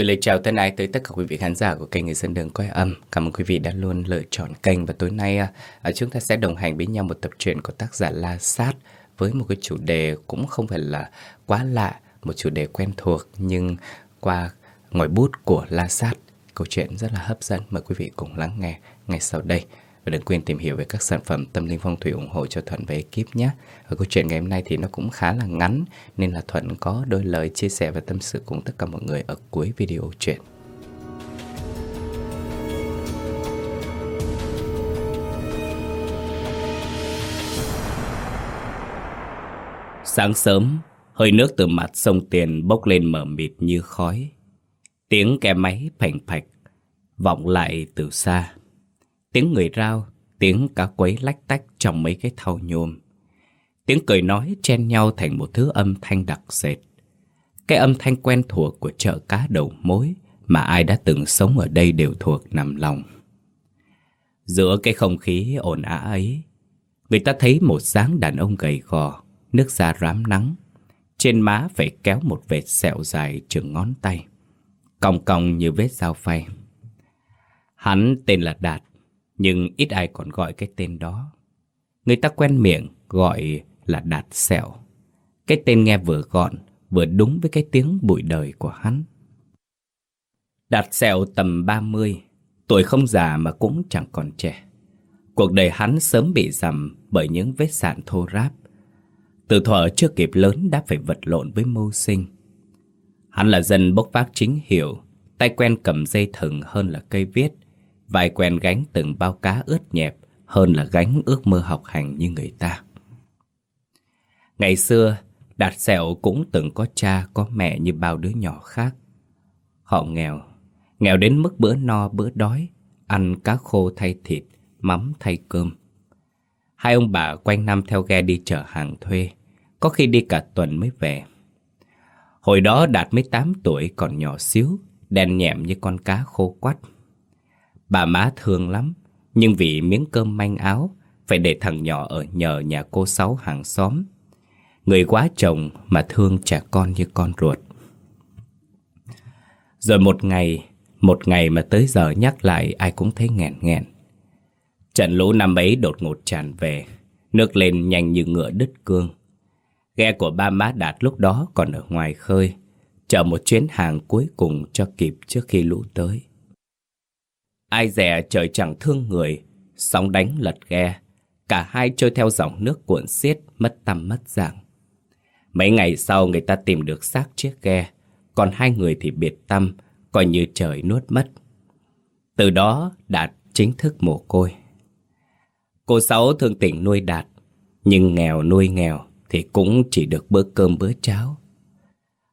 Gửi lời chào thân ái tới tất cả quý vị khán giả của kênh Người Dân Đường Quay Âm. Cảm ơn quý vị đã luôn lựa chọn kênh và tối nay à, à, chúng ta sẽ đồng hành với nhau một tập truyện của tác giả La Sát với một cái chủ đề cũng không phải là quá lạ, một chủ đề quen thuộc nhưng qua ngòi bút của La Sát, câu chuyện rất là hấp dẫn. Mời quý vị cùng lắng nghe ngay sau đây. Và đừng quên tìm hiểu về các sản phẩm tâm linh phong thủy ủng hộ cho Thuận và ekip nhé. Và câu chuyện ngày hôm nay thì nó cũng khá là ngắn nên là Thuận có đôi lời chia sẻ và tâm sự cùng tất cả mọi người ở cuối video chuyện. Sáng sớm, hơi nước từ mặt sông Tiền bốc lên mờ mịt như khói. Tiếng ke máy phành phạch vọng lại từ xa. Tiếng người rao, tiếng cá quấy lách tách trong mấy cái thau nhôm. Tiếng cười nói chen nhau thành một thứ âm thanh đặc sệt. Cái âm thanh quen thuộc của chợ cá đầu mối mà ai đã từng sống ở đây đều thuộc nằm lòng. Giữa cái không khí ồn ào ấy, người ta thấy một dáng đàn ông gầy gò, nước da rám nắng. Trên má phải kéo một vệt sẹo dài chừng ngón tay, cong cong như vết dao phay. Hắn tên là Đạt, nhưng ít ai còn gọi cái tên đó. Người ta quen miệng gọi là Đạt Sẹo. Cái tên nghe vừa gọn, vừa đúng với cái tiếng bụi đời của hắn. Đạt Sẹo tầm 30, tuổi không già mà cũng chẳng còn trẻ. Cuộc đời hắn sớm bị dầm bởi những vết sạn thô ráp. Từ thuở chưa kịp lớn đã phải vật lộn với mưu sinh. Hắn là dân bốc vác chính hiệu, tay quen cầm dây thừng hơn là cây viết, Vài quen gánh từng bao cá ướt nhẹp hơn là gánh ước mơ học hành như người ta. Ngày xưa, Đạt Sẹo cũng từng có cha có mẹ như bao đứa nhỏ khác. Họ nghèo, nghèo đến mức bữa no bữa đói, ăn cá khô thay thịt, mắm thay cơm. Hai ông bà quanh năm theo ghe đi chở hàng thuê, có khi đi cả tuần mới về. Hồi đó Đạt mới 8 tuổi còn nhỏ xíu, đen nhẹm như con cá khô quắt. Bà má thương lắm, nhưng vì miếng cơm manh áo, phải để thằng nhỏ ở nhờ nhà cô Sáu hàng xóm. Người quá chồng mà thương trẻ con như con ruột. Rồi một ngày, một ngày mà tới giờ nhắc lại ai cũng thấy nghẹn nghẹn. Trận lũ năm ấy đột ngột tràn về, nước lên nhanh như ngựa đứt cương. Ghe của ba má Đạt lúc đó còn ở ngoài khơi, chờ một chuyến hàng cuối cùng cho kịp trước khi lũ tới. Ai dè trời chẳng thương người, sóng đánh lật ghe, cả hai trôi theo dòng nước cuộn xiết, mất tâm mất dạng. Mấy ngày sau người ta tìm được xác chiếc ghe, còn hai người thì biệt tâm, coi như trời nuốt mất. Từ đó Đạt chính thức mồ côi. Cô Sáu thương tình nuôi Đạt, nhưng nghèo nuôi nghèo thì cũng chỉ được bữa cơm bữa cháo.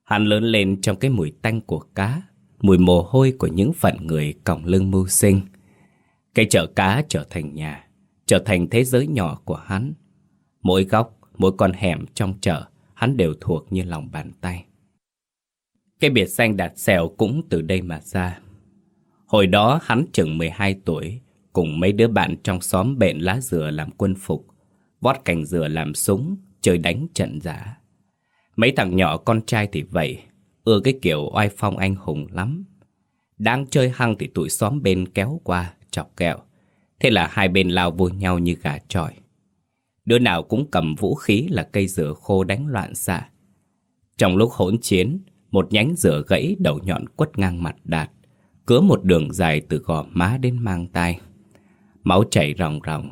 Hắn lớn lên trong cái mùi tanh của cá, mùi mồ hôi của những phận người còng lưng mưu sinh. Cái chợ cá trở thành nhà, trở thành thế giới nhỏ của hắn. Mỗi góc, mỗi con hẻm trong chợ, hắn đều thuộc như lòng bàn tay. Cái biệt danh đạt xèo cũng từ đây mà ra. Hồi đó hắn chừng 12 tuổi, cùng mấy đứa bạn trong xóm bện lá dừa làm quân phục, vót cành dừa làm súng, chơi đánh trận giả. Mấy thằng nhỏ con trai thì vậy, ưa cái kiểu oai phong anh hùng lắm. Đang chơi hăng thì tụi xóm bên kéo qua, chọc kẹo. Thế là hai bên lao vô nhau như gà trọi. Đứa nào cũng cầm vũ khí là cây rửa khô đánh loạn xạ. Trong lúc hỗn chiến, một nhánh rửa gãy đầu nhọn quất ngang mặt đạt, cứa một đường dài từ gò má đến mang tay. Máu chảy ròng ròng.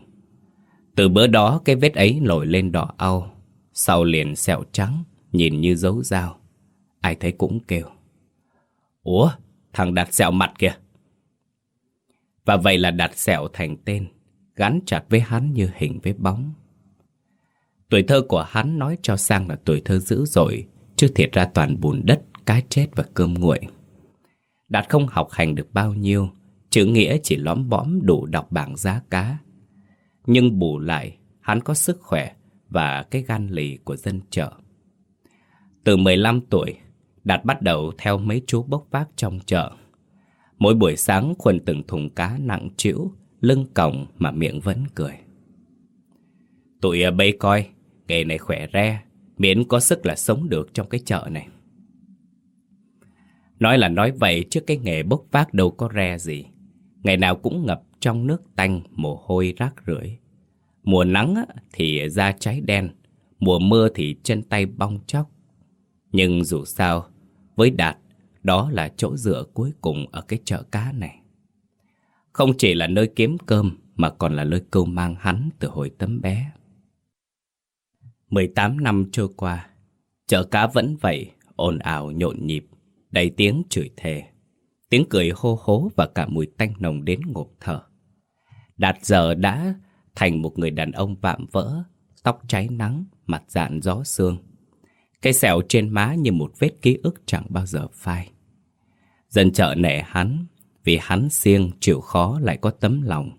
Từ bữa đó cái vết ấy nổi lên đỏ au, sau liền sẹo trắng, nhìn như dấu dao. Ai thấy cũng kêu. Ủa thằng đặt sẹo mặt kìa. Và vậy là đặt sẹo thành tên Gắn chặt với hắn như hình với bóng. Tuổi thơ của hắn nói cho sang là tuổi thơ dữ dội Chứ thiệt ra toàn bùn đất, cá chết và cơm nguội. Đạt không học hành được bao nhiêu Chữ nghĩa chỉ lõm bõm đủ đọc bảng giá cá. Nhưng bù lại Hắn có sức khỏe Và cái gan lì của dân chợ. Từ 15 tuổi Đạt bắt đầu theo mấy chú bốc vác trong chợ. Mỗi buổi sáng khuân từng thùng cá nặng trĩu, lưng còng mà miệng vẫn cười. Tụi à, bây coi, nghề này khỏe re, miễn có sức là sống được trong cái chợ này. Nói là nói vậy chứ cái nghề bốc vác đâu có re gì. Ngày nào cũng ngập trong nước tanh, mồ hôi rác rưởi. Mùa nắng thì da cháy đen, mùa mưa thì chân tay bong chóc. Nhưng dù sao, với Đạt, đó là chỗ dựa cuối cùng ở cái chợ cá này. Không chỉ là nơi kiếm cơm mà còn là nơi câu mang hắn từ hồi tấm bé. 18 năm trôi qua, chợ cá vẫn vậy, ồn ào nhộn nhịp, đầy tiếng chửi thề, tiếng cười hô hố và cả mùi tanh nồng đến ngộp thở. Đạt giờ đã thành một người đàn ông vạm vỡ, tóc cháy nắng, mặt dạn gió sương. Cái sẹo trên má như một vết ký ức chẳng bao giờ phai. Dân chợ nể hắn, vì hắn siêng chịu khó lại có tấm lòng.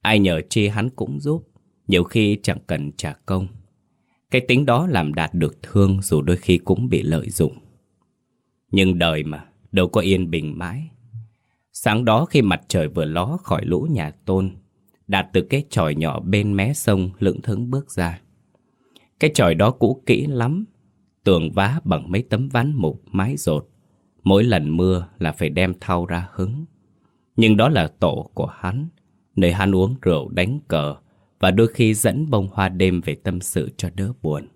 Ai nhờ chi hắn cũng giúp, nhiều khi chẳng cần trả công. Cái tính đó làm đạt được thương dù đôi khi cũng bị lợi dụng. Nhưng đời mà, đâu có yên bình mãi. Sáng đó khi mặt trời vừa ló khỏi lũ nhà tôn, Đạt từ cái tròi nhỏ bên mé sông lững thững bước ra. Cái tròi đó cũ kỹ lắm, tường vá bằng mấy tấm ván mục mái rột. Mỗi lần mưa là phải đem thau ra hứng. Nhưng đó là tổ của hắn, nơi hắn uống rượu đánh cờ và đôi khi dẫn bông hoa đêm về tâm sự cho đỡ buồn.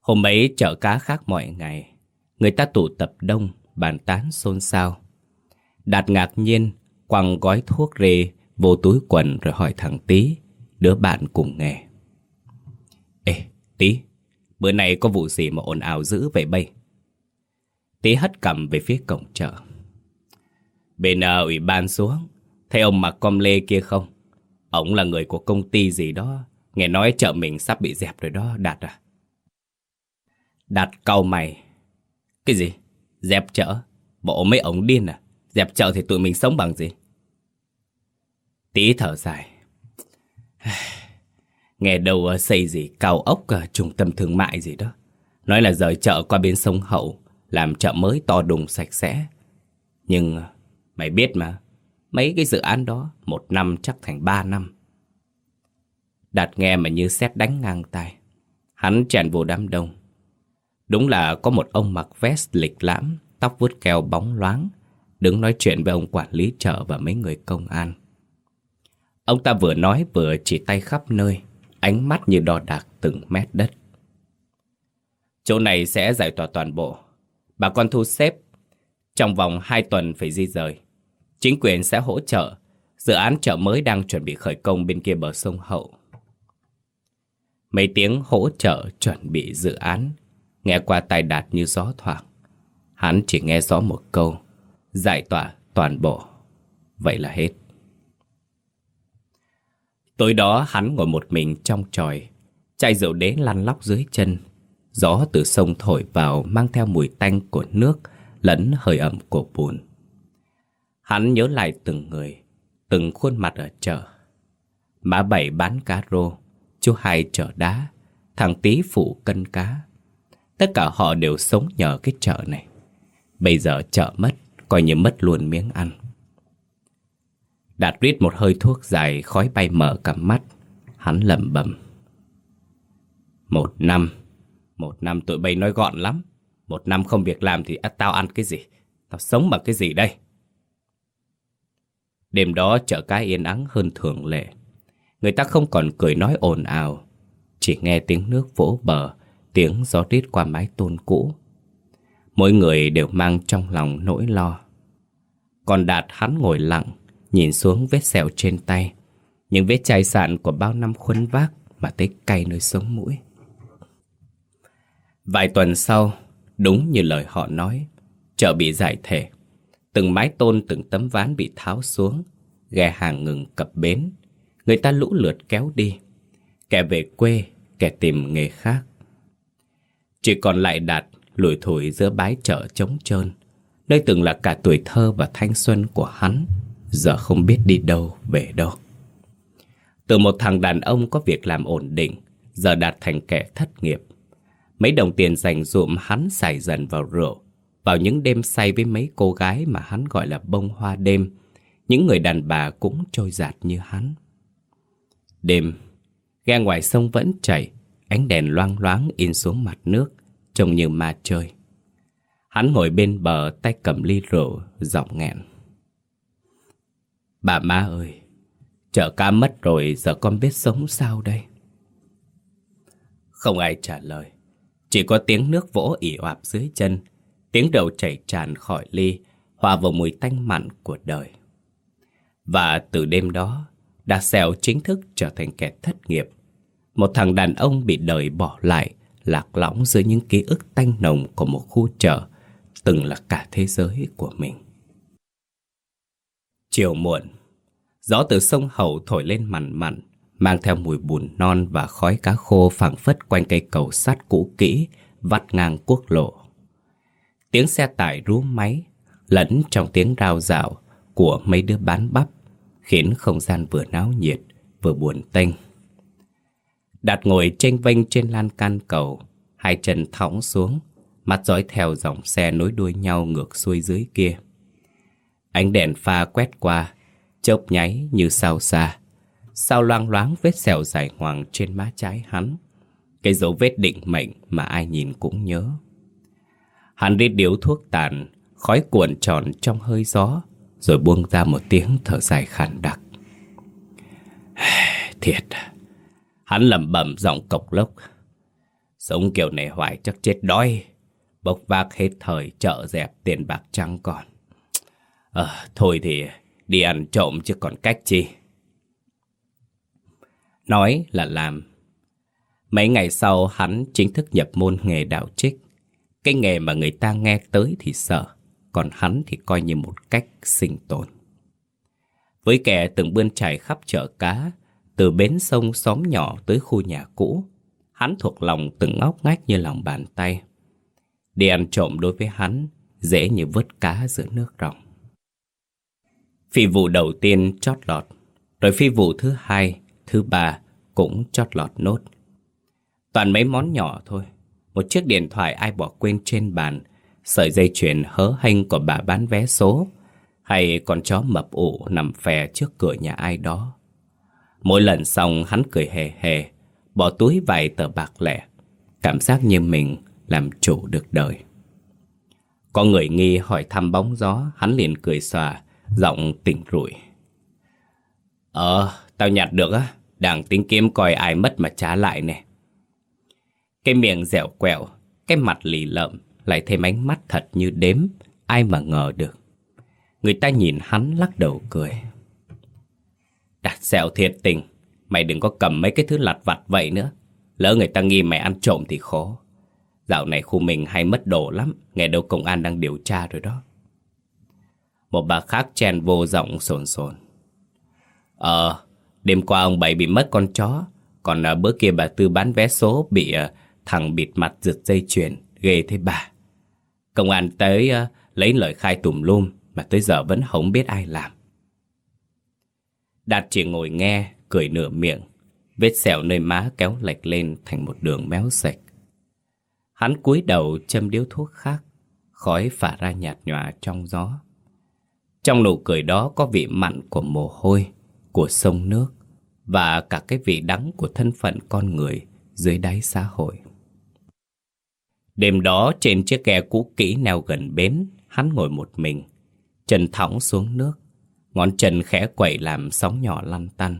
Hôm ấy chợ cá khác mọi ngày, người ta tụ tập đông, bàn tán xôn xao. Đạt ngạc nhiên, quăng gói thuốc rê vô túi quần rồi hỏi thằng Tý, đứa bạn cùng nghề. Ê, Tý, bữa nay có vụ gì mà ồn ào dữ vậy bây? Tý hất cầm về phía cổng chợ. Bên à, ủy ban xuống, thấy ông mặc com lê kia không? Ông là người của công ty gì đó, nghe nói chợ mình sắp bị dẹp rồi đó, Đạt à? Đạt cau mày. Cái gì? Dẹp chợ? Bộ mấy ông điên à? Dẹp chợ thì tụi mình sống bằng gì? Tí thở dài. Nghe đâu ờ, xây gì cao ốc ờ, trung tâm thương mại gì đó. Nói là rời chợ qua bên sông Hậu, làm chợ mới to đùng sạch sẽ. Nhưng ờ, mày biết mà, mấy cái dự án đó một năm chắc thành ba năm. Đạt nghe mà như xét đánh ngang tay. Hắn tràn vô đám đông. Đúng là có một ông mặc vest lịch lãm, tóc vuốt keo bóng loáng, đứng nói chuyện với ông quản lý chợ và mấy người công an. Ông ta vừa nói vừa chỉ tay khắp nơi, ánh mắt như đo đạc từng mét đất. Chỗ này sẽ giải tỏa toàn bộ. Bà con thu xếp, trong vòng 2 tuần phải di rời. Chính quyền sẽ hỗ trợ, dự án chợ mới đang chuẩn bị khởi công bên kia bờ sông Hậu. Mấy tiếng hỗ trợ chuẩn bị dự án, nghe qua tai đạt như gió thoảng. Hắn chỉ nghe rõ một câu, giải tỏa toàn bộ. Vậy là hết. Tối đó hắn ngồi một mình trong tròi, chai rượu đế lăn lóc dưới chân. Gió từ sông thổi vào mang theo mùi tanh của nước lẫn hơi ẩm của bùn. Hắn nhớ lại từng người, từng khuôn mặt ở chợ. Má bảy bán cá rô, chú hai chợ đá, thằng tí phụ cân cá. Tất cả họ đều sống nhờ cái chợ này. Bây giờ chợ mất, coi như mất luôn miếng ăn. Đạt rít một hơi thuốc dài khói bay mở cả mắt. Hắn lẩm bẩm. Một năm. Một năm tụi bay nói gọn lắm. Một năm không việc làm thì à, tao ăn cái gì? Tao sống bằng cái gì đây? Đêm đó chợ cái yên ắng hơn thường lệ. Người ta không còn cười nói ồn ào. Chỉ nghe tiếng nước vỗ bờ Tiếng gió rít qua mái tôn cũ. Mỗi người đều mang trong lòng nỗi lo. Còn Đạt hắn ngồi lặng Nhìn xuống vết sẹo trên tay. Những vết chai sạn của bao năm khuấn vác Mà tới cay nơi sống mũi. Vài tuần sau, Đúng như lời họ nói, Chợ bị giải thể. Từng mái tôn, từng tấm ván bị tháo xuống, Ghe hàng ngừng cập bến. Người ta lũ lượt kéo đi. Kẻ về quê, Kẻ tìm nghề khác. Chỉ còn lại đạt lủi thủi giữa bãi chợ trống trơn, Nơi từng là cả tuổi thơ và thanh xuân của hắn. Giờ không biết đi đâu, về đâu. Từ một thằng đàn ông có việc làm ổn định Giờ đạt thành kẻ thất nghiệp. Mấy đồng tiền dành dụm hắn xài dần vào rượu. Vào những đêm say với mấy cô gái mà hắn gọi là bông hoa đêm Những người đàn bà cũng trôi giạt như hắn. Đêm, ghe ngoài sông vẫn chảy Ánh đèn loang loáng in xuống mặt nước Trông như ma chơi. Hắn ngồi bên bờ tay cầm ly rượu, giọng nghẹn. Bà má ơi, chợ cá mất rồi giờ con biết sống sao đây? Không ai trả lời. Chỉ có tiếng nước vỗ ỉ oạp dưới chân, tiếng đầu chảy tràn khỏi ly, hòa vào mùi tanh mặn của đời. Và từ đêm đó, Đa Xèo chính thức trở thành kẻ thất nghiệp. Một thằng đàn ông bị đời bỏ lại, lạc lõng dưới những ký ức tanh nồng của một khu chợ, từng là cả thế giới của mình. Chiều muộn, gió từ sông Hậu thổi lên mặn mặn, mang theo mùi bùn non và khói cá khô phảng phất quanh cây cầu sắt cũ kỹ, vắt ngang quốc lộ. Tiếng xe tải rú máy, lẫn trong tiếng rao rạo của mấy đứa bán bắp, khiến không gian vừa náo nhiệt, vừa buồn tênh. Đạt ngồi tranh vênh trên lan can cầu, hai chân thõng xuống, mắt dõi theo dòng xe nối đuôi nhau ngược xuôi dưới kia. Ánh đèn pha quét qua, chớp nháy như sao xa. Sao loang loáng vết sẹo dài hoàng trên má trái hắn. Cái dấu vết định mệnh mà ai nhìn cũng nhớ. Hắn đi điếu thuốc tàn, khói cuộn tròn trong hơi gió, rồi buông ra một tiếng thở dài khàn đặc. Thiệt, hắn lẩm bẩm giọng cộc lốc. Sống kiểu này hoài chắc chết đói, bốc vác hết thời chợ dẹp tiền bạc trắng còn. Ờ, thôi thì đi ăn trộm chứ còn cách chi. Nói là làm. Mấy ngày sau hắn chính thức nhập môn nghề đạo trích. Cái nghề mà người ta nghe tới thì sợ, còn hắn thì coi như một cách sinh tồn. Với kẻ từng bươn trải khắp chợ cá, từ bến sông xóm nhỏ tới khu nhà cũ, hắn thuộc lòng từng ngóc ngách như lòng bàn tay. Đi ăn trộm đối với hắn, dễ như vớt cá giữa nước ròng. Phi vụ đầu tiên chót lọt, rồi phi vụ thứ hai, thứ ba cũng chót lọt nốt. Toàn mấy món nhỏ thôi, một chiếc điện thoại ai bỏ quên trên bàn, sợi dây chuyền hớ hênh của bà bán vé số, hay con chó mập ủ nằm phè trước cửa nhà ai đó. Mỗi lần xong hắn cười hề hề, bỏ túi vài tờ bạc lẻ, cảm giác như mình làm chủ được đời. Có người nghi hỏi thăm bóng gió, hắn liền cười xòa, giọng tỉnh rủi. Ờ, tao nhặt được á, đang tính kiếm coi ai mất mà trả lại nè. Cái miệng dẻo quẹo, cái mặt lì lợm, lại thêm ánh mắt thật như đếm, ai mà ngờ được. Người ta nhìn hắn lắc đầu cười. Đặt dẻo thiệt tình, mày đừng có cầm mấy cái thứ lặt vặt vậy nữa. Lỡ người ta nghi mày ăn trộm thì khó. Dạo này khu mình hay mất đồ lắm, nghe đâu công an đang điều tra rồi đó. Một bà khác chen vô giọng sồn sồn. Ờ, đêm qua ông Bảy bị mất con chó, còn ở bữa kia bà Tư bán vé số bị uh, thằng bịt mặt giật dây chuyền, ghê thế bà. Công an tới uh, lấy lời khai tùm lum mà tới giờ vẫn không biết ai làm. Đạt chỉ ngồi nghe, cười nửa miệng, vết sẹo nơi má kéo lệch lên thành một đường méo sạch. Hắn cúi đầu châm điếu thuốc khác, khói phả ra nhạt nhòa trong gió. Trong nụ cười đó có vị mặn của mồ hôi, của sông nước và cả cái vị đắng của thân phận con người dưới đáy xã hội. Đêm đó trên chiếc ghe cũ kỹ neo gần bến, hắn ngồi một mình, chân thõng xuống nước, ngón chân khẽ quẩy làm sóng nhỏ lăn tăn.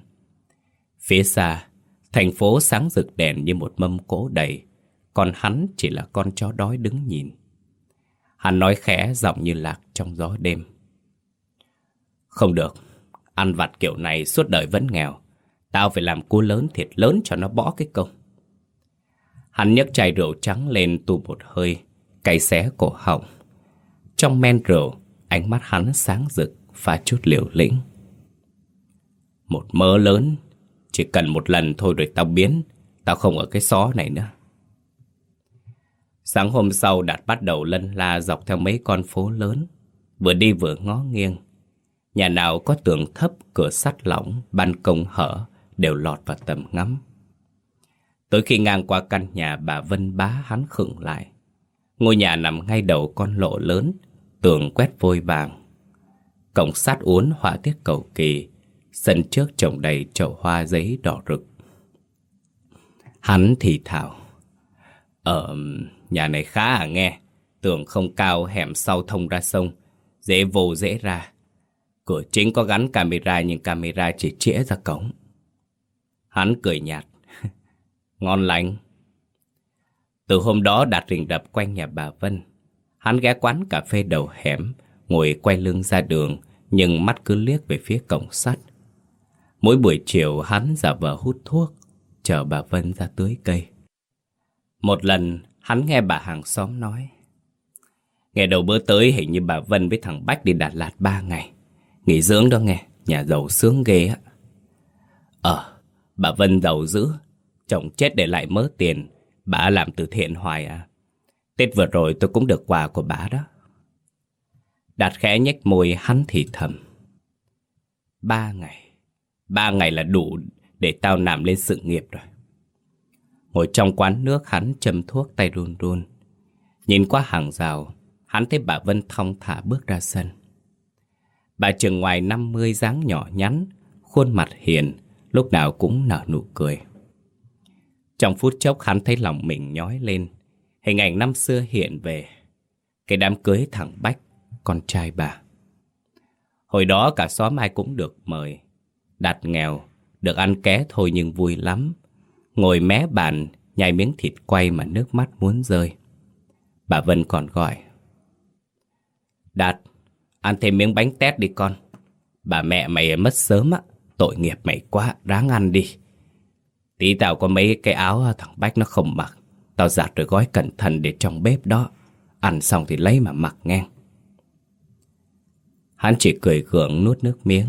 Phía xa, thành phố sáng rực đèn như một mâm cỗ đầy, còn hắn chỉ là con chó đói đứng nhìn. Hắn nói khẽ giọng như lạc trong gió đêm. Không được, ăn vặt kiểu này suốt đời vẫn nghèo. Tao phải làm cua lớn thiệt lớn cho nó bỏ cái công. Hắn nhấc chai rượu trắng lên tu một hơi, cay xé cổ họng. Trong men rượu, ánh mắt hắn sáng rực, pha chút liều lĩnh. Một mơ lớn, chỉ cần một lần thôi rồi tao biến, tao không ở cái xó này nữa. Sáng hôm sau Đạt bắt đầu lân la dọc theo mấy con phố lớn, vừa đi vừa ngó nghiêng. Nhà nào có tường thấp, cửa sắt lỏng, ban công hở, đều lọt vào tầm ngắm. Tới khi ngang qua căn nhà bà Vân bá hắn khựng lại. Ngôi nhà nằm ngay đầu con lộ lớn, tường quét vôi vàng. Cổng sắt uốn họa tiết cầu kỳ, sân trước trồng đầy chậu hoa giấy đỏ rực. Hắn thì thào. Ờ, nhà này khá à nghe. Tường không cao hẻm sau thông ra sông Dễ vô dễ ra Cửa chính có gắn camera nhưng camera chỉ chĩa ra cổng. Hắn cười nhạt. Ngon lành. Từ hôm đó đặt rình đập quanh nhà bà Vân, Hắn ghé quán cà phê đầu hẻm, Ngồi quay lưng ra đường, Nhưng mắt cứ liếc về phía cổng sắt. Mỗi buổi chiều hắn giả vờ hút thuốc, Chờ bà Vân ra tưới cây. Một lần, hắn nghe bà hàng xóm nói Ngày đầu bữa tới, hình như bà Vân với thằng Bách đi Đà Lạt ba ngày. Nghỉ dưỡng đó nghe, Nhà giàu sướng ghê á. Ờ Bà Vân giàu dữ, Chồng chết để lại mớ tiền, Bà làm từ thiện hoài à. Tết vừa rồi tôi cũng được quà của bà đó. Đạt khẽ nhếch môi, hắn thì thầm. Ba ngày Ba ngày là đủ để tao nằm lên sự nghiệp rồi. Ngồi trong quán nước, hắn châm thuốc tay run run. Nhìn qua hàng rào, Hắn thấy bà Vân thong thả bước ra sân. Bà chừng ngoài 50 dáng nhỏ nhắn, Khuôn mặt hiền, Lúc nào cũng nở nụ cười. Trong phút chốc hắn thấy lòng mình nhói lên, Hình ảnh năm xưa hiện về. Cái đám cưới thằng Bách, Con trai bà. Hồi đó cả xóm ai cũng được mời Đạt nghèo, Được ăn ké thôi nhưng vui lắm. Ngồi mé bàn, Nhai miếng thịt quay mà nước mắt muốn rơi. Bà Vân còn gọi, Đạt Ăn thêm miếng bánh tét đi con. Bà mẹ mày mất sớm á Tội nghiệp mày quá, ráng ăn đi. Tí tao có mấy cái áo à, thằng Bách nó không mặc. Tao giặt rồi gói cẩn thận để trong bếp đó. Ăn xong thì lấy mà mặc ngang Hắn chỉ cười gượng nuốt nước miếng.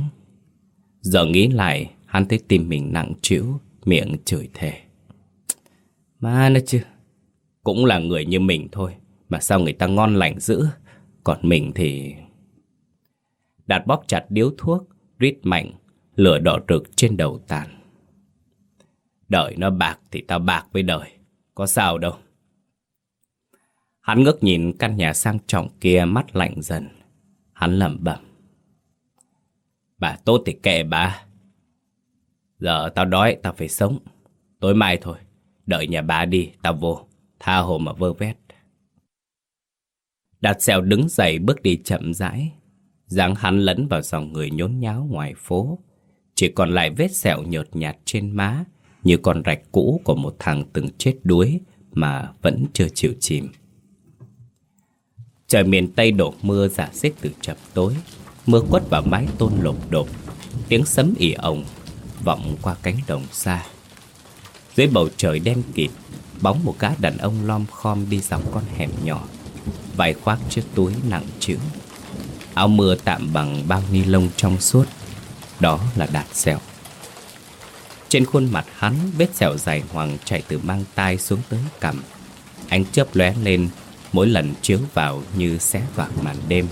Giờ nghĩ lại Hắn thấy tim mình nặng trĩu Miệng chửi thề. Mà nó chứ Cũng là người như mình thôi Mà sao người ta ngon lành dữ? Còn mình thì Đạt bóp chặt điếu thuốc, Rít mạnh, Lửa đỏ rực trên đầu tàn. Đợi nó bạc thì tao bạc với đời, Có sao đâu. Hắn ngước nhìn căn nhà sang trọng kia, mắt lạnh dần. Hắn lẩm bẩm. Bà tốt thì kệ bà. Giờ tao đói, tao phải sống. Tối mai thôi, Đợi nhà bà đi, tao vô, Tha hồ mà vơ vét. Đạt xèo đứng dậy bước đi chậm rãi dáng hắn lẫn vào dòng người nhốn nháo ngoài phố. Chỉ còn lại vết sẹo nhợt nhạt trên má, Như con rạch cũ của một thằng từng chết đuối Mà vẫn chưa chịu chìm. Trời miền Tây đổ mưa giả xích từ chập tối, Mưa quất vào mái tôn lộp đột Tiếng sấm ỉ ổng Vọng qua cánh đồng xa. Dưới bầu trời đen kịt, Bóng một cá đàn ông lom khom đi dọc con hẻm nhỏ, Vài khoác chiếc túi nặng chữ Áo mưa tạm bằng bao ni lông trong suốt, Đó là đạt sẹo. Trên khuôn mặt hắn, Vết sẹo dài hoàng chạy từ mang tai xuống tới cằm. Ánh chớp lóe lên, Mỗi lần chiếu vào như xé toạc màn đêm.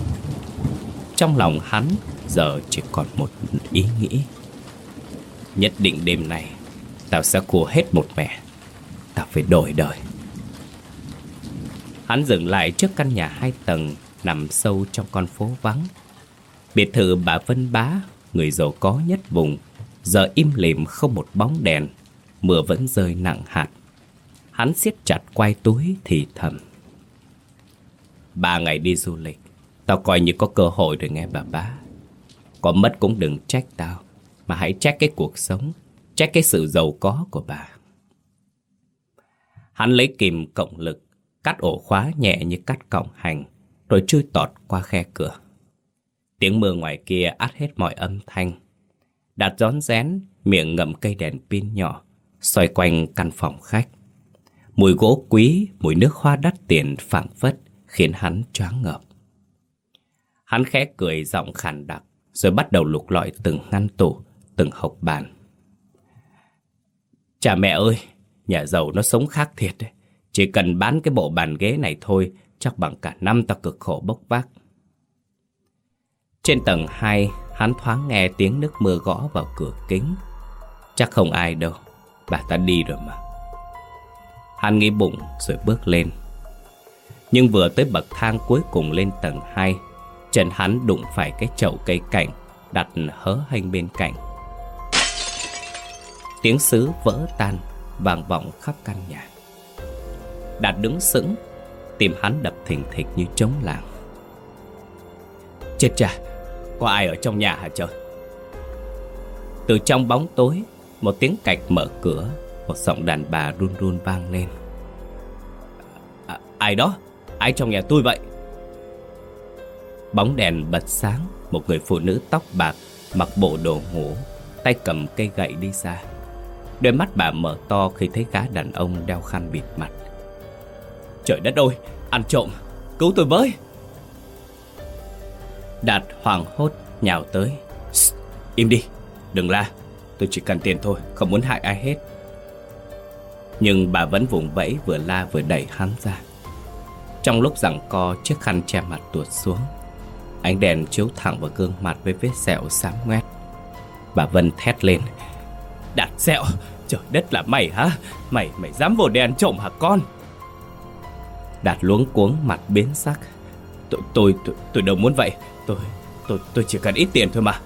Trong lòng hắn, giờ chỉ còn một ý nghĩ. Nhất định đêm này Tao sẽ cua hết một mẹ Tao phải đổi đời. Hắn dừng lại trước căn nhà hai tầng Nằm sâu trong con phố vắng. Biệt thự bà Vân Bá, Người giàu có nhất vùng, Giờ im lìm không một bóng đèn, Mưa vẫn rơi nặng hạt. Hắn siết chặt quay túi thì thầm, Ba ngày đi du lịch, Tao coi như có cơ hội rồi nghe bà bá. Có mất cũng đừng trách tao, Mà hãy trách cái cuộc sống, Trách cái sự giàu có của bà. Hắn lấy kìm cộng lực, Cắt ổ khóa nhẹ như cắt cọng hành. Rồi chui tọt qua khe cửa. Tiếng mưa ngoài kia át hết mọi âm thanh. Đạt rón rén, Miệng ngậm cây đèn pin nhỏ, xoay quanh căn phòng khách. Mùi gỗ quý, Mùi nước hoa đắt tiền phảng phất Khiến hắn choáng ngợp. Hắn khẽ cười giọng khàn đặc, Rồi bắt đầu lục lọi từng ngăn tủ, Từng hộc bàn. Cha mẹ ơi, Nhà giàu nó sống khác thiệt. Đấy Chỉ cần bán cái bộ bàn ghế này thôi Chắc bằng cả năm ta cực khổ bốc vác. Trên tầng 2 Hắn thoáng nghe tiếng nước mưa gõ vào cửa kính. Chắc không ai đâu, Bà ta đi rồi mà. Hắn nghĩ bụng rồi bước lên. Nhưng vừa tới bậc thang cuối cùng lên tầng 2 Chân hắn đụng phải cái chậu cây cảnh Đặt hớ hênh bên cạnh. Tiếng sứ vỡ tan, Vang vọng khắp căn nhà. Đạt đứng sững Tim hắn đập thình thịch như trống làng. Chết cha Có ai ở trong nhà hả trời? Từ trong bóng tối Một tiếng cạch mở cửa Một giọng đàn bà run run vang lên. À, Ai đó? Ai trong nhà tôi vậy? Bóng đèn bật sáng Một người phụ nữ tóc bạc Mặc bộ đồ ngủ Tay cầm cây gậy đi xa Đôi mắt bà mở to khi thấy gã đàn ông đeo khăn bịt mặt. Trời đất ơi, ăn trộm, cứu tôi với. Đạt hoảng hốt nhào tới. Im đi, đừng la Tôi chỉ cần tiền thôi, không muốn hại ai hết. Nhưng bà vẫn vùng vẫy vừa la vừa đẩy hắn ra. Trong lúc giằng co chiếc khăn che mặt tuột xuống Ánh đèn chiếu thẳng vào gương mặt với vết sẹo xám ngoét. Bà Vân thét lên Đạt sẹo Trời đất là mày hả? Mày mày dám vô đèn trộm hả con? Đạt luống cuống mặt biến sắc. Tôi, tôi, tôi, tôi đâu muốn vậy. Tôi, tôi, tôi chỉ cần ít tiền thôi mà.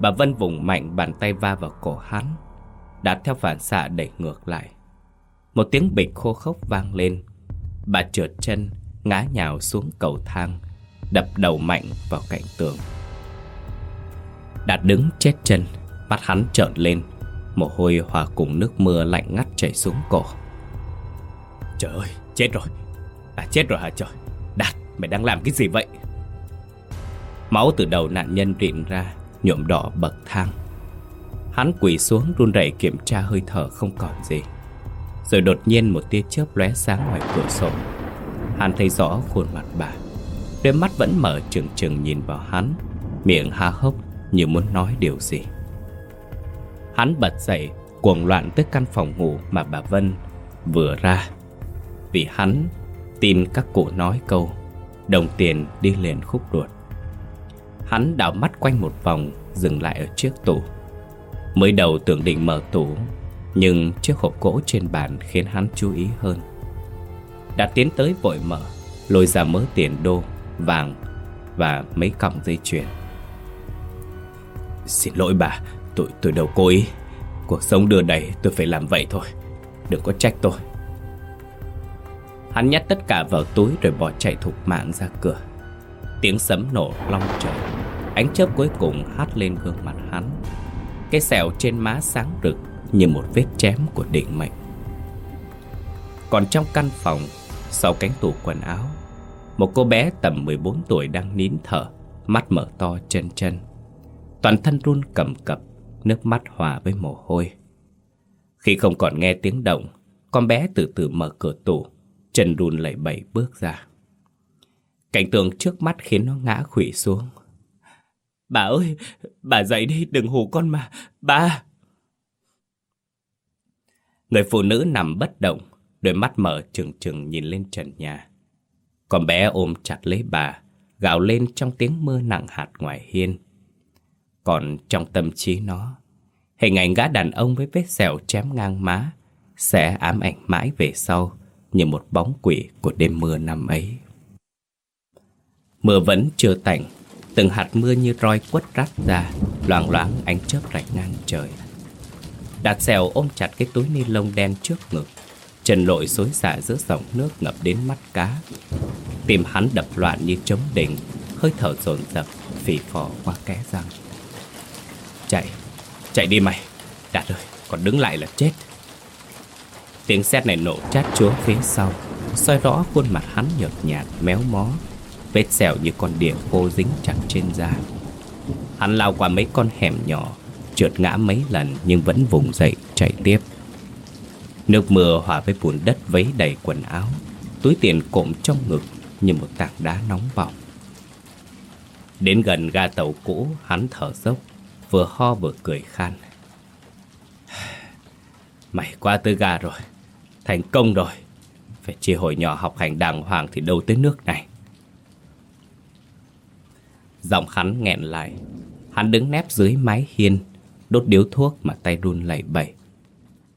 Bà Vân vùng mạnh bàn tay va vào cổ hắn Đạt theo phản xạ đẩy ngược lại. Một tiếng bịch khô khốc vang lên. Bà trượt chân Ngã nhào xuống cầu thang Đập đầu mạnh vào cạnh tường. Đạt đứng chết chân Mắt hắn trợn lên. Mồ hôi hòa cùng nước mưa lạnh ngắt chảy xuống cổ. Trời ơi, chết rồi. À chết rồi hả? Trời Đạt, mày đang làm cái gì vậy? Máu từ đầu nạn nhân rịn ra Nhuộm đỏ bậc thang. Hắn quỳ xuống run rẩy kiểm tra hơi thở không còn gì. Rồi đột nhiên một tia chớp lóe sáng ngoài cửa sổ. Hắn thấy rõ khuôn mặt bà. Đôi mắt vẫn mở trừng trừng nhìn vào hắn. Miệng há hốc như muốn nói điều gì. Hắn bật dậy cuồng loạn tới căn phòng ngủ mà bà Vân vừa ra. Vì hắn tin các cụ nói câu Đồng tiền đi liền khúc ruột. Hắn đảo mắt quanh một vòng Dừng lại ở chiếc tủ. Mới đầu tưởng định mở tủ Nhưng chiếc hộp gỗ trên bàn khiến hắn chú ý hơn. Đã tiến tới vội mở Lôi ra mớ tiền đô, vàng Và mấy cọng dây chuyền. Xin lỗi bà Tôi, tôi đâu cố ý. Cuộc sống đưa đẩy tôi phải làm vậy thôi. Đừng có trách tôi. Hắn nhét tất cả vào túi rồi bỏ chạy thục mạng ra cửa. Tiếng sấm nổ long trời. Ánh chớp cuối cùng hát lên gương mặt hắn. Cái sẹo trên má sáng rực Như một vết chém của định mệnh. Còn trong căn phòng, Sau cánh tủ quần áo, Một cô bé tầm 14 tuổi đang nín thở, Mắt mở to chân chân. Toàn thân run cầm cập, Nước mắt hòa với mồ hôi. Khi không còn nghe tiếng động, Con bé từ từ mở cửa tủ. Chân run lẩy bẩy bước ra. Cảnh tượng trước mắt khiến nó ngã khủy xuống. Bà ơi, bà dậy đi, đừng hù con mà, bà. Người phụ nữ nằm bất động Đôi mắt mở trừng trừng nhìn lên trần nhà. Con bé ôm chặt lấy bà Gào lên trong tiếng mưa nặng hạt ngoài hiên. Còn trong tâm trí nó Hình ảnh gã đàn ông với vết sẹo chém ngang má Sẽ ám ảnh mãi về sau. Như một bóng quỷ của đêm mưa năm ấy. Mưa vẫn chưa tạnh Từng hạt mưa như roi quất rát ra loang loáng ánh chớp rạch ngang trời. Đạt xèo ôm chặt cái túi ni lông đen trước ngực Chân lội xối xả giữa dòng nước ngập đến mắt cá. Tim hắn đập loạn như trống đỉnh Hơi thở dồn dập phì phò qua kẽ răng. Chạy, chạy đi mày Đạt ơi, còn đứng lại là chết. Tiếng sét này nổ chát chúa phía sau soi rõ khuôn mặt hắn nhợt nhạt, méo mó Vết sẹo như con địa khô dính chặt trên da. Hắn lao qua mấy con hẻm nhỏ Trượt ngã mấy lần nhưng vẫn vùng dậy chạy tiếp. Nước mưa hòa với bùn đất vấy đầy quần áo Túi tiền cộm trong ngực như một tảng đá nóng bỏng. Đến gần ga tàu cũ hắn thở dốc Vừa ho vừa cười khan. Mày qua tới ga rồi. Thành công rồi. Phải chia hồi nhỏ học hành đàng hoàng Thì đâu tới nước này. Giọng hắn nghẹn lại. Hắn đứng nép dưới mái hiên Đốt điếu thuốc mà tay run lẩy bẩy.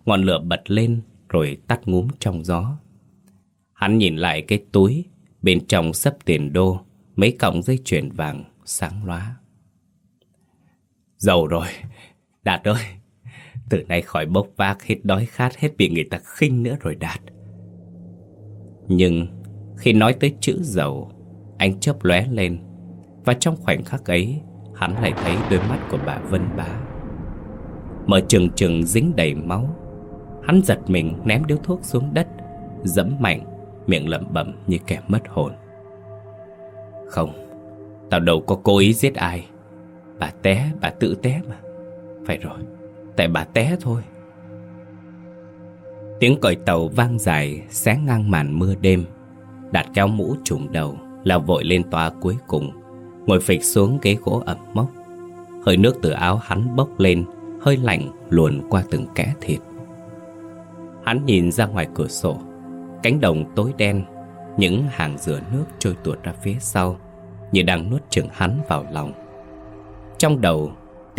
Ngọn lửa bật lên Rồi tắt ngúm trong gió. Hắn nhìn lại cái túi Bên trong sấp tiền đô Mấy cọng dây chuyền vàng sáng loá. Giàu rồi, Đạt ơi, từ nay khỏi bốc vác hết đói khát hết bị người ta khinh nữa rồi Đạt. Nhưng khi nói tới chữ giàu Anh chớp lóe lên. Và trong khoảnh khắc ấy Hắn lại thấy đôi mắt của bà Vân Bá. Mở trừng trừng dính đầy máu Hắn giật mình ném điếu thuốc xuống đất Dẫm mạnh Miệng lẩm bẩm như kẻ mất hồn. Không Tao đâu có cố ý giết ai. Bà té, bà tự té mà. Phải rồi. Tại bà té thôi. Tiếng còi tàu vang dài, Xé ngang màn mưa đêm. Đạt kéo mũ trùng đầu là vội lên tòa cuối cùng, Ngồi phịch xuống ghế gỗ ẩm mốc. Hơi nước từ áo hắn bốc lên, Hơi lạnh luồn qua từng kẽ thịt. Hắn nhìn ra ngoài cửa sổ, Cánh đồng tối đen, Những hàng dừa nước trôi tuột ra phía sau, Như đang nuốt chừng hắn vào lòng. Trong đầu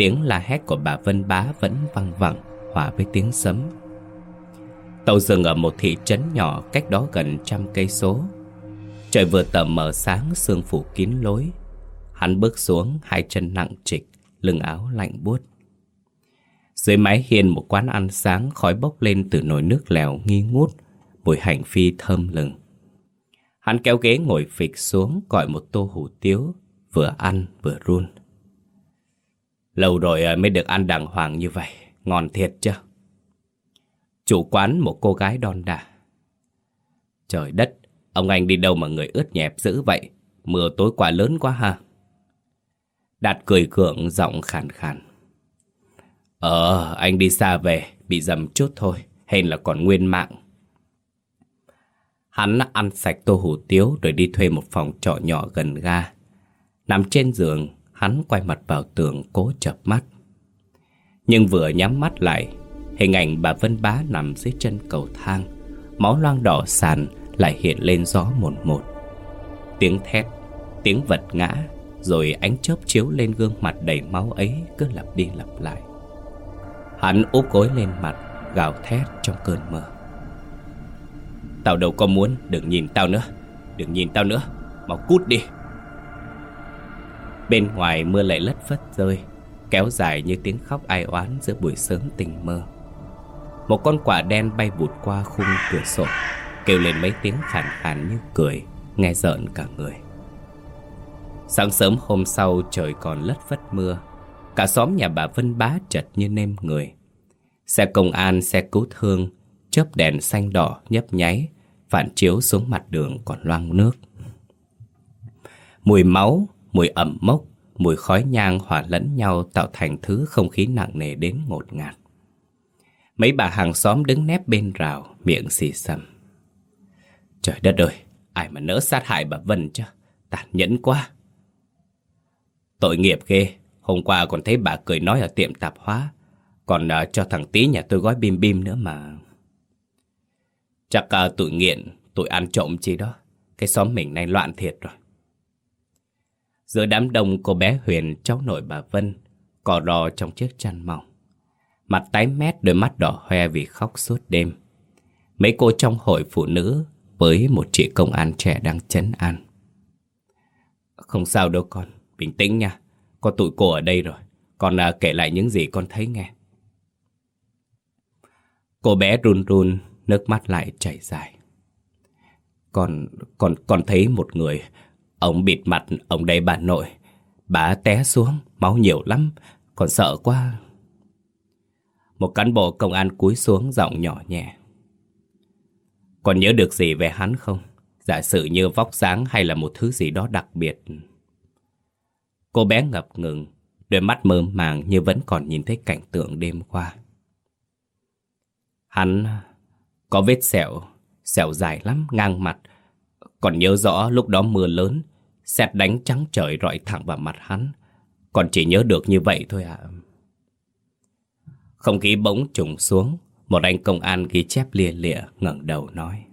Tiếng la hét của bà Vân Bá vẫn văng vẳng, Hòa với tiếng sấm. Tàu dừng ở một thị trấn nhỏ Cách đó gần trăm cây số. Trời vừa tờ mờ sáng, Sương phủ kín lối. Hắn bước xuống, hai chân nặng trịch, Lưng áo lạnh buốt. Dưới mái hiên một quán ăn sáng, Khói bốc lên từ nồi nước lèo nghi ngút, Mùi hành phi thơm lừng. Hắn kéo ghế ngồi phịch xuống, Gọi một tô hủ tiếu, Vừa ăn vừa run. Lâu rồi à, mới được ăn đàng hoàng như vậy. Ngon thiệt chứ. Chủ quán một cô gái đon đà Trời đất, Ông anh đi đâu mà người ướt nhẹp dữ vậy? Mưa tối quả lớn quá ha. Đạt cười gượng, giọng khàn khàn. Ờ anh đi xa về, Bị dầm chút thôi, Hên là còn nguyên mạng. Hắn ăn sạch tô hủ tiếu Rồi đi thuê một phòng trọ nhỏ gần ga. Nằm trên giường Hắn quay mặt vào tường cố chập mắt. Nhưng vừa nhắm mắt lại Hình ảnh bà Vân Bá nằm dưới chân cầu thang Máu loang đỏ sàn lại hiện lên gió một một. Tiếng thét, tiếng vật ngã Rồi ánh chớp chiếu lên gương mặt đầy máu ấy cứ lặp đi lặp lại. Hắn úp gối lên mặt, gào thét trong cơn mơ. Tao đâu có muốn, đừng nhìn tao nữa Đừng nhìn tao nữa, mau cút đi. Bên ngoài mưa lại lất phất rơi Kéo dài như tiếng khóc ai oán giữa buổi sớm tình mơ. Một con quả đen bay vụt qua khung cửa sổ Kêu lên mấy tiếng khản khàn như cười Nghe rợn cả người. Sáng sớm hôm sau trời còn lất phất mưa Cả xóm nhà bà Vân bá chật như nêm người. Xe công an, xe cứu thương Chớp đèn xanh đỏ nhấp nháy Phản chiếu xuống mặt đường còn loang nước. Mùi máu, mùi ẩm mốc Mùi khói nhang hòa lẫn nhau Tạo thành thứ không khí nặng nề đến ngột ngạt Mấy bà hàng xóm đứng nép bên rào Miệng xì xầm Trời đất ơi, ai mà nỡ sát hại bà Vân chứ, tàn nhẫn quá. Tội nghiệp ghê, hôm qua còn thấy bà cười nói ở tiệm tạp hóa, còn uh, cho thằng tí nhà tôi gói bim bim nữa mà. Chắc uh, tụi nghiện, tụi ăn trộm chi đó, cái xóm mình nay loạn thiệt rồi. Giữa đám đông cô bé Huyền cháu nội bà Vân Cò rò trong chiếc chăn mỏng Mặt tái mét đôi mắt đỏ hoe vì khóc suốt đêm Mấy cô trong hội phụ nữ với một chị công an trẻ đang chấn an. Không sao đâu con, bình tĩnh nha. Có tụi cô ở đây rồi, con à, kể lại những gì con thấy nghe. Cô bé run run, nước mắt lại chảy dài. Con, con, con thấy một người, ông bịt mặt, ông đây bà nội. Bà té xuống, máu nhiều lắm, còn sợ quá. Một cán bộ công an cúi xuống giọng nhỏ nhẹ. Còn nhớ được gì về hắn không? Giả sử như vóc dáng hay là một thứ gì đó đặc biệt. Cô bé ngập ngừng, đôi mắt mơ màng như vẫn còn nhìn thấy cảnh tượng đêm qua. Hắn có vết sẹo, sẹo dài lắm, ngang mặt. Còn nhớ rõ lúc đó mưa lớn, xét đánh trắng trời rọi thẳng vào mặt hắn. Còn chỉ nhớ được như vậy thôi ạ. Không khí bỗng trùng xuống, một anh công an ghi chép lia lịa ngẩng đầu nói.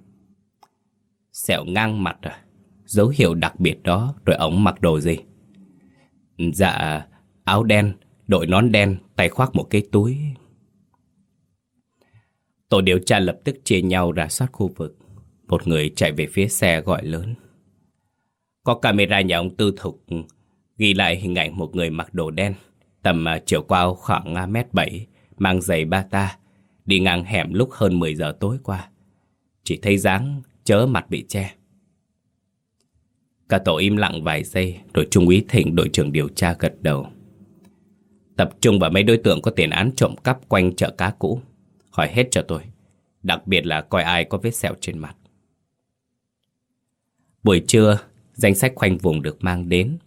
Sẹo ngang mặt à? Dấu hiệu đặc biệt đó rồi ông mặc đồ gì? Dạ, áo đen, đội nón đen, tay khoác một cái túi. Tổ điều tra lập tức chia nhau ra soát khu vực. Một người chạy về phía xe gọi lớn. Có camera nhà ông Tư Thục ghi lại hình ảnh một người mặc đồ đen, tầm à, chiều cao khoảng à, mét bảy, mang giày bata, đi ngang hẻm lúc hơn 10 giờ tối qua. Chỉ thấy dáng chớ mặt bị che. Cả tổ im lặng vài giây rồi Trung úy Thịnh đội trưởng điều tra gật đầu. Tập trung vào mấy đối tượng có tiền án trộm cắp quanh chợ cá cũ. Hỏi hết cho tôi. Đặc biệt là coi ai có vết sẹo trên mặt. Buổi trưa, danh sách khoanh vùng được mang đến.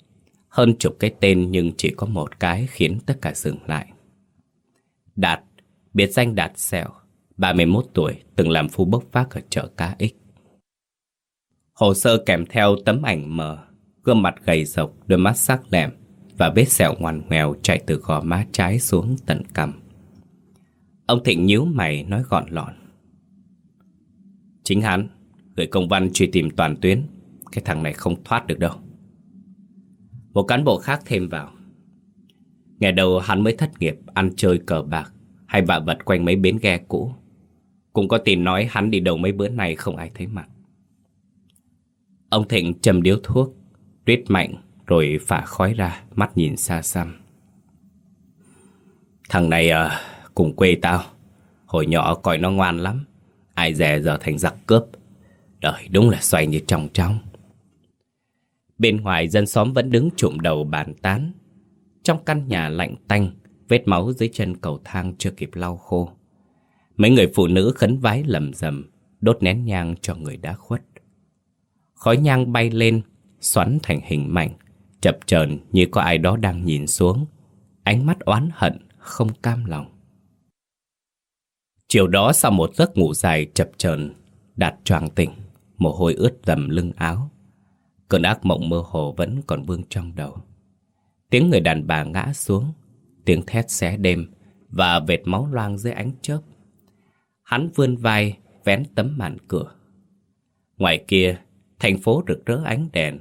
Hơn chục cái tên nhưng chỉ có một cái khiến tất cả dừng lại. Đạt, biệt danh Đạt Sẹo, 31 tuổi, từng làm phu bốc vác ở chợ cá ích. Hồ sơ kèm theo tấm ảnh mờ, gương mặt gầy rộc, đôi mắt sắc lẹm và vết sẹo ngoằn ngoèo chạy từ gò má trái xuống tận cằm. Ông Thịnh nhíu mày nói gọn lọn. Chính hắn gửi công văn truy tìm toàn tuyến, cái thằng này không thoát được đâu. Một cán bộ khác thêm vào. Ngày đầu hắn mới thất nghiệp, ăn chơi cờ bạc, hay vạ vật quanh mấy bến ghe cũ. Cũng có tin nói hắn đi đâu mấy bữa nay không ai thấy mặt. Ông Thịnh châm điếu thuốc, rít mạnh rồi phả khói ra, mắt nhìn xa xăm. Thằng này à, cùng quê tao. Hồi nhỏ coi nó ngoan lắm. Ai dè giờ thành giặc cướp. Đời đúng là xoay như trong trong. Bên ngoài dân xóm vẫn đứng trụm đầu bàn tán. Trong căn nhà lạnh tanh, vết máu dưới chân cầu thang chưa kịp lau khô. Mấy người phụ nữ khấn vái lầm rầm, đốt nén nhang cho người đã khuất. Khói nhang bay lên, xoắn thành hình mạnh, chập chờn như có ai đó đang nhìn xuống, ánh mắt oán hận, không cam lòng. Chiều đó sau một giấc ngủ dài chập chờn, Đạt choàng tỉnh, mồ hôi ướt dầm lưng áo. Cơn ác mộng mơ hồ vẫn còn vương trong đầu. Tiếng người đàn bà ngã xuống, tiếng thét xé đêm và vệt máu loang dưới ánh chớp. Hắn vươn vai, vén tấm màn cửa. Ngoài kia, thành phố rực rỡ ánh đèn,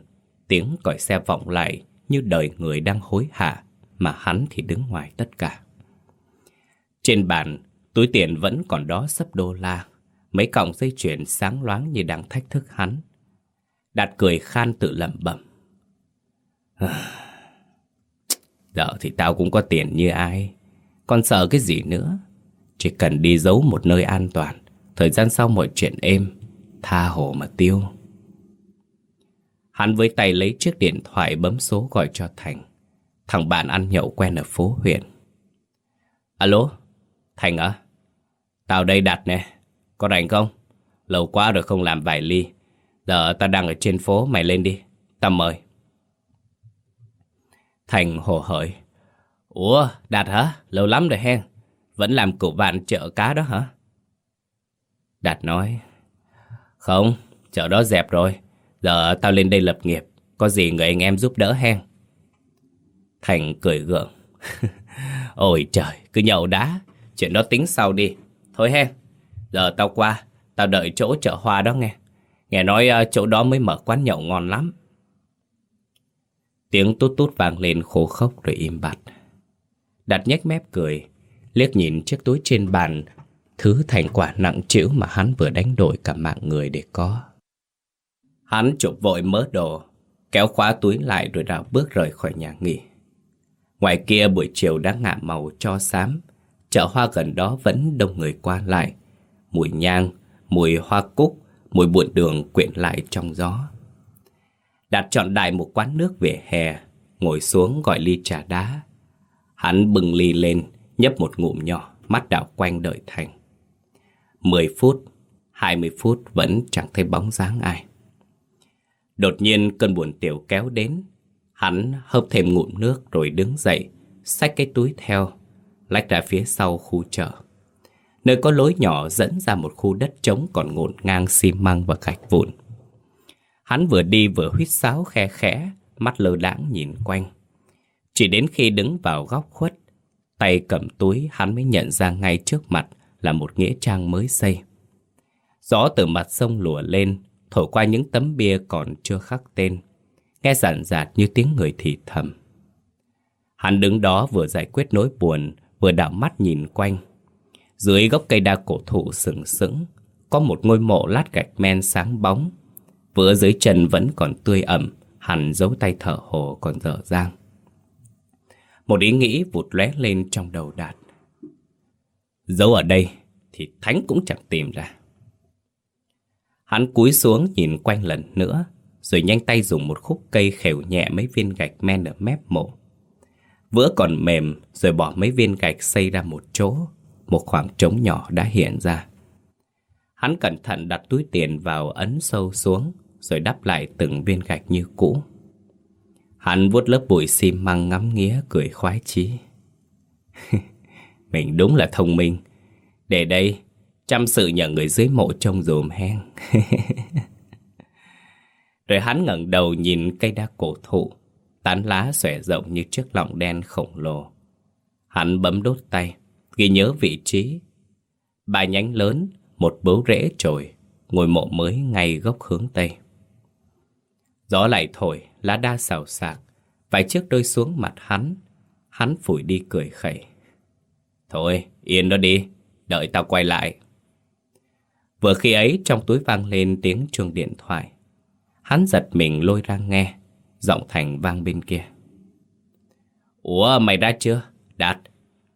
tiếng còi xe vọng lại như đời người đang hối hả, mà hắn thì đứng ngoài tất cả. Trên bàn, túi tiền vẫn còn đó sấp đô la, mấy cọng dây chuyền sáng loáng như đang thách thức hắn. Đạt cười khan tự lẩm bẩm. Giờ thì tao cũng có tiền như ai, còn sợ cái gì nữa. Chỉ cần đi giấu một nơi an toàn, thời gian sau mọi chuyện êm, tha hồ mà tiêu. Hắn với tay lấy chiếc điện thoại bấm số gọi cho Thành. Thằng bạn ăn nhậu quen ở phố huyện. Alo, Thành à? Tao đây đặt nè, có rảnh không? Lâu quá rồi không làm vài ly. Giờ tao đang ở trên phố, mày lên đi. Tao mời. Thành hồ hởi. Ủa, Đạt hả? Lâu lắm rồi hen. Vẫn làm cụ vạn chợ cá đó hả? Đạt nói. Không, chợ đó dẹp rồi. Giờ tao lên đây lập nghiệp, có gì người anh em giúp đỡ hen. Thành cười gượng. Ôi trời, cứ nhậu đá, chuyện đó tính sau đi. Thôi hen, giờ tao qua, tao đợi chỗ chợ hoa đó nghe. Nghe nói uh, chỗ đó mới mở quán nhậu ngon lắm. Tiếng tút tút vang lên khô khốc rồi im bặt. Đặt nhếch mép cười, liếc nhìn chiếc túi trên bàn, thứ thành quả nặng trĩu mà hắn vừa đánh đổi cả mạng người để có. Hắn chụp vội mớ đồ, kéo khóa túi lại rồi rào bước rời khỏi nhà nghỉ. Ngoài kia buổi chiều đã ngả màu cho xám, chợ hoa gần đó vẫn đông người qua lại. Mùi nhang, mùi hoa cúc, mùi bụi đường quyện lại trong gió. Đạt chọn đại một quán nước về hè, ngồi xuống gọi ly trà đá. Hắn bừng ly lên, nhấp một ngụm nhỏ, mắt đảo quanh đợi Thành. Mười phút, hai mươi phút vẫn chẳng thấy bóng dáng ai. Đột nhiên cơn buồn tiểu kéo đến. Hắn hớp thêm ngụm nước rồi đứng dậy, xách cái túi theo, lách ra phía sau khu chợ. Nơi có lối nhỏ dẫn ra một khu đất trống còn ngổn ngang xi măng và gạch vụn. Hắn vừa đi vừa huýt sáo khe khẽ, mắt lơ đãng nhìn quanh. Chỉ đến khi đứng vào góc khuất, tay cầm túi hắn mới nhận ra ngay trước mặt là một nghĩa trang mới xây. Gió từ mặt sông lùa lên, thổi qua những tấm bia còn chưa khắc tên, nghe rạn rạt như tiếng người thì thầm. Hắn đứng đó vừa giải quyết nỗi buồn, vừa đảo mắt nhìn quanh. Dưới gốc cây đa cổ thụ sừng sững, có một ngôi mộ lát gạch men sáng bóng. Vừa dưới chân vẫn còn tươi ẩm, hẳn dấu tay thở hồ còn dở dang. Một ý nghĩ vụt lóe lên trong đầu Đạt. Dấu ở đây thì Thánh cũng chẳng tìm ra. Hắn cúi xuống nhìn quanh lần nữa, rồi nhanh tay dùng một khúc cây khều nhẹ mấy viên gạch men ở mép mộ. Vữa còn mềm, rồi bỏ mấy viên gạch xây ra một chỗ, một khoảng trống nhỏ đã hiện ra. Hắn cẩn thận đặt túi tiền vào ấn sâu xuống, rồi đắp lại từng viên gạch như cũ. Hắn vuốt lớp bụi xi măng ngắm nghía cười khoái chí. Mình đúng là thông minh. Để đây, chăm sự nhờ người dưới mộ trông dùm hen. Rồi hắn ngẩng đầu nhìn cây đa cổ thụ, tán lá xòe rộng như chiếc lọng đen khổng lồ. Hắn bấm đốt tay, ghi nhớ vị trí. Ba nhánh lớn, một bướu rễ trồi, ngôi mộ mới ngay gốc hướng Tây. Gió lại thổi, lá đa xào xạc, vài chiếc rơi xuống mặt hắn. Hắn phủi đi cười khẩy. Thôi, yên đó đi, đợi tao quay lại. Vừa khi ấy trong túi vang lên tiếng chuông điện thoại. Hắn giật mình lôi ra nghe, giọng thành vang bên kia. Ủa mày ra chưa? Đạt,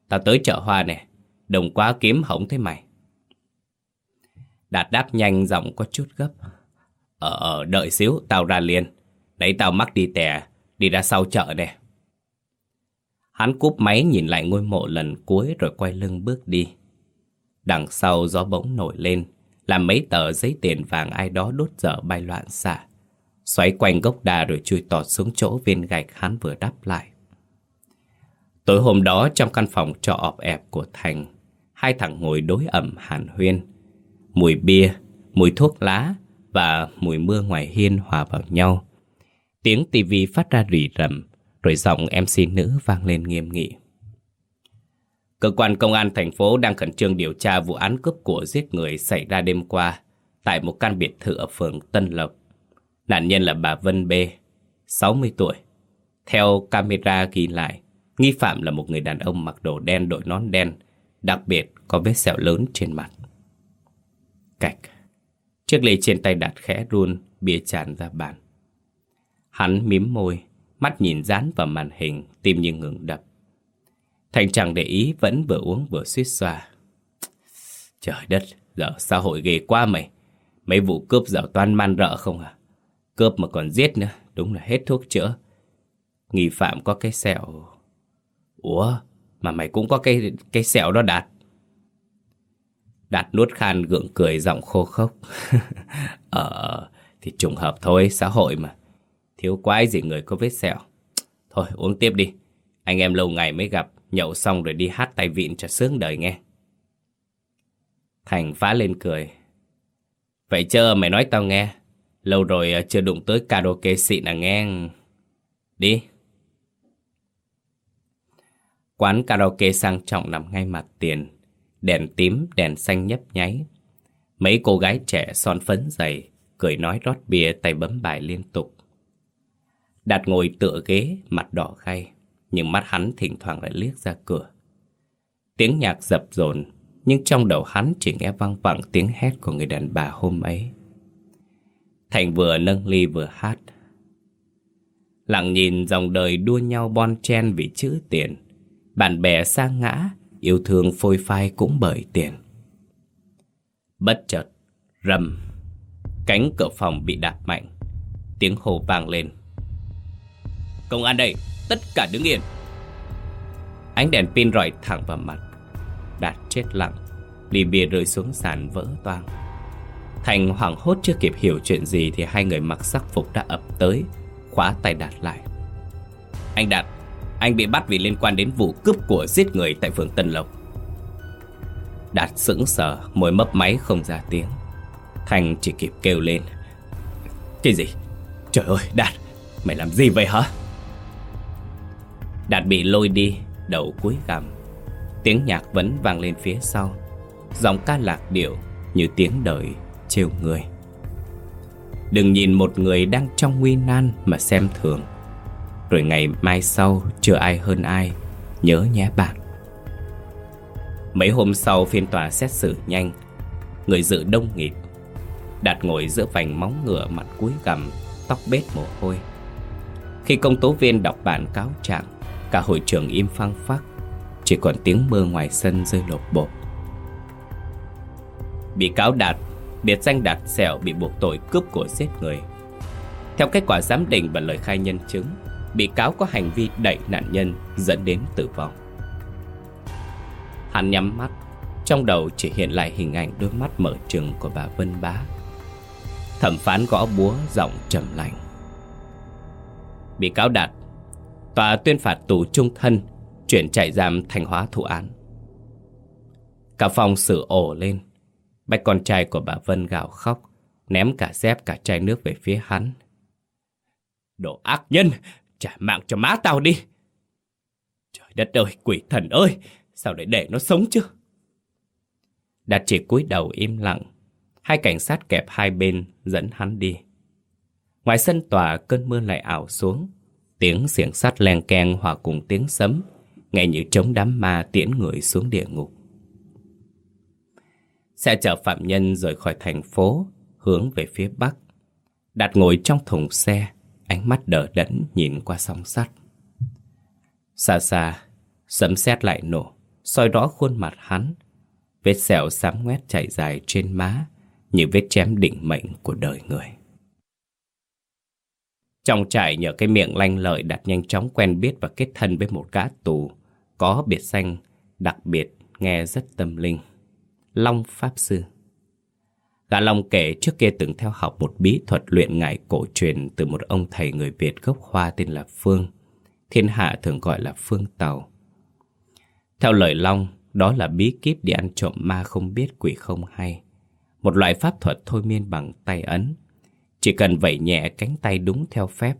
tao tới chợ hoa nè, đồng quá kiếm hổng thế mày. Đạt đáp nhanh giọng có chút gấp. Ờ, ờ, đợi xíu, tao ra liền. Nãy tao mắc đi tè, đi ra sau chợ nè. Hắn cúp máy nhìn lại ngôi mộ lần cuối rồi quay lưng bước đi. Đằng sau gió bỗng nổi lên, làm mấy tờ giấy tiền vàng ai đó đốt dở bay loạn xạ. Xoáy quanh gốc đà rồi chui tọt xuống chỗ viên gạch hắn vừa đắp lại. Tối hôm đó trong căn phòng trọ ọp ẹp của Thành, hai thằng ngồi đối ẩm hàn huyên. Mùi bia, mùi thuốc lá và mùi mưa ngoài hiên hòa vào nhau. Tiếng tivi phát ra rì rầm, rồi giọng MC nữ vang lên nghiêm nghị. Cơ quan công an thành phố đang khẩn trương điều tra vụ án cướp của giết người xảy ra đêm qua tại một căn biệt thự ở phường Tân Lộc. Nạn nhân là bà Vân B, 60 tuổi. Theo camera ghi lại, nghi phạm là một người đàn ông mặc đồ đen đội nón đen, đặc biệt có vết sẹo lớn trên mặt. Cạch. Chiếc ly trên tay đặt khẽ run, bia tràn ra bàn. Hắn mím môi, mắt nhìn dán vào màn hình, tim như ngừng đập. Thành chẳng để ý vẫn vừa uống vừa suýt xoa. Trời đất, giờ xã hội ghê quá mày. Mấy vụ cướp dạo toan man rợ không à? Cướp mà còn giết nữa, đúng là hết thuốc chữa. Nghi phạm có cái sẹo... Ủa, mà mày cũng có cái cái sẹo đó Đạt. Đạt nuốt khan gượng cười giọng khô khốc. ờ, thì trùng hợp thôi, xã hội mà. Thiếu quái gì người có vết sẹo. Thôi uống tiếp đi. Anh em lâu ngày mới gặp, nhậu xong rồi đi hát tay vịn cho sướng đời nghe. Thành phá lên cười. Vậy chờ mày nói tao nghe. Lâu rồi ờ, chưa đụng tới karaoke xịn à nghe. Đi. Quán karaoke sang trọng nằm ngay mặt tiền. Đèn tím, đèn xanh nhấp nháy. Mấy cô gái trẻ son phấn dày, cười nói rót bia tay bấm bài liên tục. Đạt ngồi tựa ghế, mặt đỏ khay nhưng mắt hắn thỉnh thoảng lại liếc ra cửa. Tiếng nhạc dập dồn, nhưng trong đầu hắn chỉ nghe vang vẳng tiếng hét của người đàn bà hôm ấy. Thành vừa nâng ly vừa hát. Lặng nhìn dòng đời đua nhau bon chen vì chữ tiền. Bạn bè xa ngã, yêu thương phôi phai cũng bởi tiền. Bất chợt, rầm, cánh cửa phòng bị đạp mạnh. Tiếng hồ vang lên. Công an đây, tất cả đứng yên. Ánh đèn pin rọi thẳng vào mặt. Đạt chết lặng, ly bia rơi xuống sàn vỡ toang. Thành hoảng hốt chưa kịp hiểu chuyện gì thì hai người mặc sắc phục đã ập tới, khóa tay Đạt lại. Anh Đạt, anh bị bắt vì liên quan đến vụ cướp của giết người tại phường Tân Lộc. Đạt sững sờ, môi mấp máy không ra tiếng. Thành chỉ kịp kêu lên. Cái gì? Trời ơi, Đạt, mày làm gì vậy hả? Đạt bị lôi đi, đầu cúi gằm. Tiếng nhạc vẫn vang lên phía sau. Giọng ca lạc điệu như tiếng đời trêu người. Đừng nhìn một người đang trong nguy nan mà xem thường. Rồi ngày mai sau chưa ai hơn ai, nhớ nhé bạn. Mấy hôm sau phiên tòa xét xử nhanh, người dự đông nghịt. Đạt ngồi giữa vành móng ngựa mặt cúi gằm, tóc bết mồ hôi. Khi công tố viên đọc bản cáo trạng, Cả hội trường im phăng phắc Chỉ còn tiếng mưa ngoài sân rơi lột bột Bị cáo Đạt biệt danh Đạt Sẹo bị buộc tội cướp của giết người. Theo kết quả giám định và lời khai nhân chứng, bị cáo có hành vi đẩy nạn nhân dẫn đến tử vong. Hắn nhắm mắt, trong đầu chỉ hiện lại hình ảnh đôi mắt mở trừng của bà Vân Bá. Thẩm phán gõ búa giọng trầm lạnh. Bị cáo Đạt, tòa tuyên phạt tù trung thân, chuyển trại giam thành hóa thụ án. Cả phòng xử ổ lên, bạch con trai của bà Vân gào khóc, ném cả dép cả chai nước về phía hắn. Đồ ác nhân, trả mạng cho má tao đi. Trời đất ơi, quỷ thần ơi, sao để để nó sống chứ? Đạt chỉ cúi đầu im lặng, hai cảnh sát kẹp hai bên dẫn hắn đi. Ngoài sân tòa cơn mưa lại ảo xuống, tiếng xiềng sắt len keng hòa cùng tiếng sấm, nghe như trống đám ma tiễn người xuống địa ngục. Xe chở phạm nhân rời khỏi thành phố, hướng về phía bắc. Đạt ngồi trong thùng xe, ánh mắt đờ đẫn nhìn qua song sắt. Xa xa, sấm sét lại nổ, soi rõ khuôn mặt hắn. Vết sẹo xám ngoét chảy dài trên má, như vết chém định mệnh của đời người. Trong trại nhờ cái miệng lanh lợi đặt nhanh chóng quen biết và kết thân với một gã tù, có biệt danh đặc biệt nghe rất tâm linh. Long Pháp Sư. Gã Long kể trước kia từng theo học một bí thuật luyện ngải cổ truyền từ một ông thầy người Việt gốc Hoa tên là Phương. Thiên hạ thường gọi là Phương Tàu. Theo lời Long, đó là bí kíp đi ăn trộm ma không biết quỷ không hay. Một loại pháp thuật thôi miên bằng tay ấn. Chỉ cần vẩy nhẹ cánh tay đúng theo phép,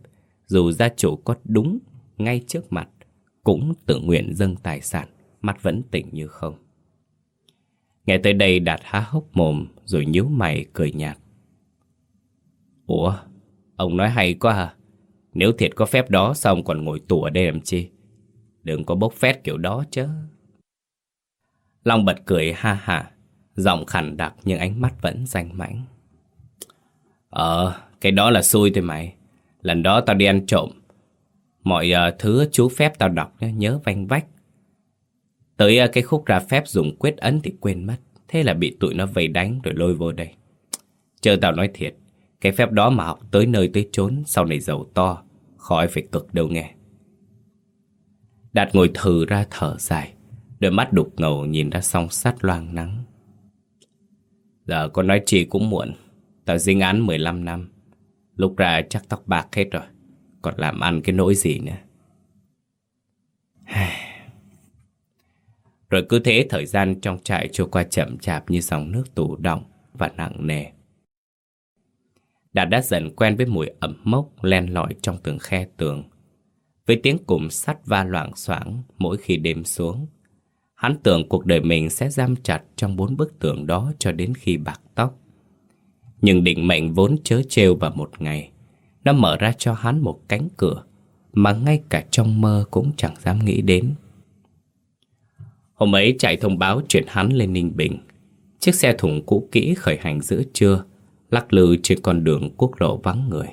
dù gia chủ có đúng ngay trước mặt, cũng tự nguyện dâng tài sản, mắt vẫn tỉnh như không. Nghe tới đây Đạt há hốc mồm rồi nhíu mày cười nhạt. Ủa, ông nói hay quá à? Nếu thiệt có phép đó sao ông còn ngồi tù ở đây làm chi? Đừng có bốc phét kiểu đó chứ. Long bật cười ha ha, giọng khẳng đặc nhưng ánh mắt vẫn danh mãnh. Ờ, cái đó là xui thôi mày. Lần đó tao đi ăn trộm. Mọi uh, thứ chú phép tao đọc nhớ vanh vách. Tới à, cái khúc ra phép dùng quyết ấn thì quên mất. Thế là bị tụi nó vây đánh rồi lôi vô đây. Chờ tao nói thiệt, cái phép đó mà học tới nơi tới chốn sau này giàu to, khỏi phải cực đâu nghe. Đạt ngồi thừ ra thở dài, đôi mắt đục ngầu nhìn ra song sắt loang nắng. Giờ con nói chi cũng muộn, tao dính án 15 năm. Lúc ra chắc tóc bạc hết rồi, còn làm ăn cái nỗi gì nữa. Rồi cứ thế thời gian trong trại trôi qua chậm chạp như dòng nước tủ động và nặng nề. Đạt đã dần quen với mùi ẩm mốc len lỏi trong từng khe tường. Với tiếng cụm sắt va loảng xoảng mỗi khi đêm xuống. Hắn tưởng cuộc đời mình sẽ giam chặt trong bốn bức tường đó cho đến khi bạc tóc. Nhưng định mệnh vốn chớ trêu vào một ngày. Nó mở ra cho hắn một cánh cửa mà ngay cả trong mơ cũng chẳng dám nghĩ đến. Hôm ấy chạy thông báo chuyển hắn lên Ninh Bình. Chiếc xe thùng cũ kỹ khởi hành giữa trưa, lắc lư trên con đường quốc lộ vắng người.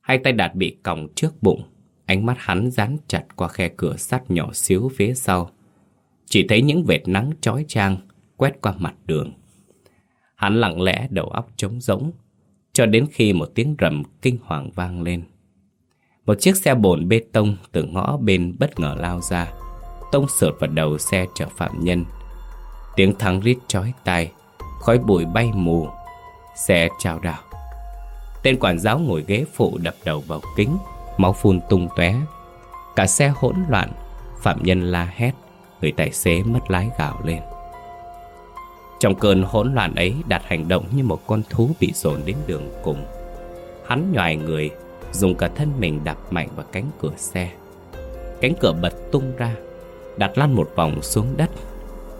Hai tay đạt bị còng trước bụng, ánh mắt hắn dán chặt qua khe cửa sắt nhỏ xíu phía sau. Chỉ thấy những vệt nắng chói chang quét qua mặt đường. Hắn lặng lẽ đầu óc trống rỗng, cho đến khi một tiếng rầm kinh hoàng vang lên. Một chiếc xe bồn bê tông từ ngõ bên bất ngờ lao ra, tông sượt vào đầu xe chở phạm nhân. Tiếng thắng rít chói tai, khói bụi bay mù, xe trao đảo. Tên quản giáo ngồi ghế phụ đập đầu vào kính, máu phun tung tóe. Cả xe hỗn loạn, phạm nhân la hét, người tài xế mất lái gào lên. Trong cơn hỗn loạn ấy đạt hành động như một con thú bị dồn đến đường cùng. Hắn nhòi người, dùng cả thân mình đập mạnh vào cánh cửa xe. Cánh cửa bật tung ra, đặt lăn một vòng xuống đất.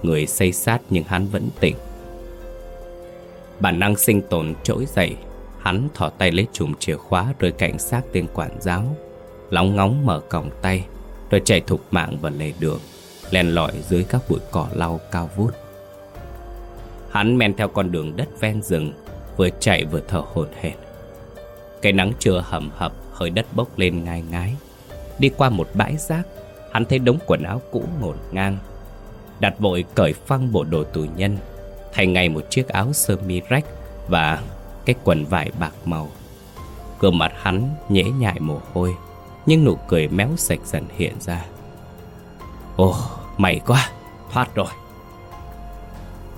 Người xây sát nhưng hắn vẫn tỉnh. Bản năng sinh tồn trỗi dậy, Hắn thỏ tay lấy chùm chìa khóa Rồi cảnh sát tên quản giáo, Lóng ngóng mở còng tay, Rồi chạy thục mạng vào lề đường, Len lỏi dưới các bụi cỏ lau cao vút. Hắn men theo con đường đất ven rừng, Vừa chạy vừa thở hổn hển. Cái nắng trưa hầm hập, Hơi đất bốc lên ngai ngái. Đi qua một bãi rác Hắn thấy đống quần áo cũ ngổn ngang. Đặt vội cởi phăng bộ đồ tù nhân Thay ngay một chiếc áo sơ mi rách Và cái quần vải bạc màu. Gương mặt hắn nhễ nhại mồ hôi Nhưng nụ cười méo sạch dần hiện ra. Ồ, may quá, thoát rồi.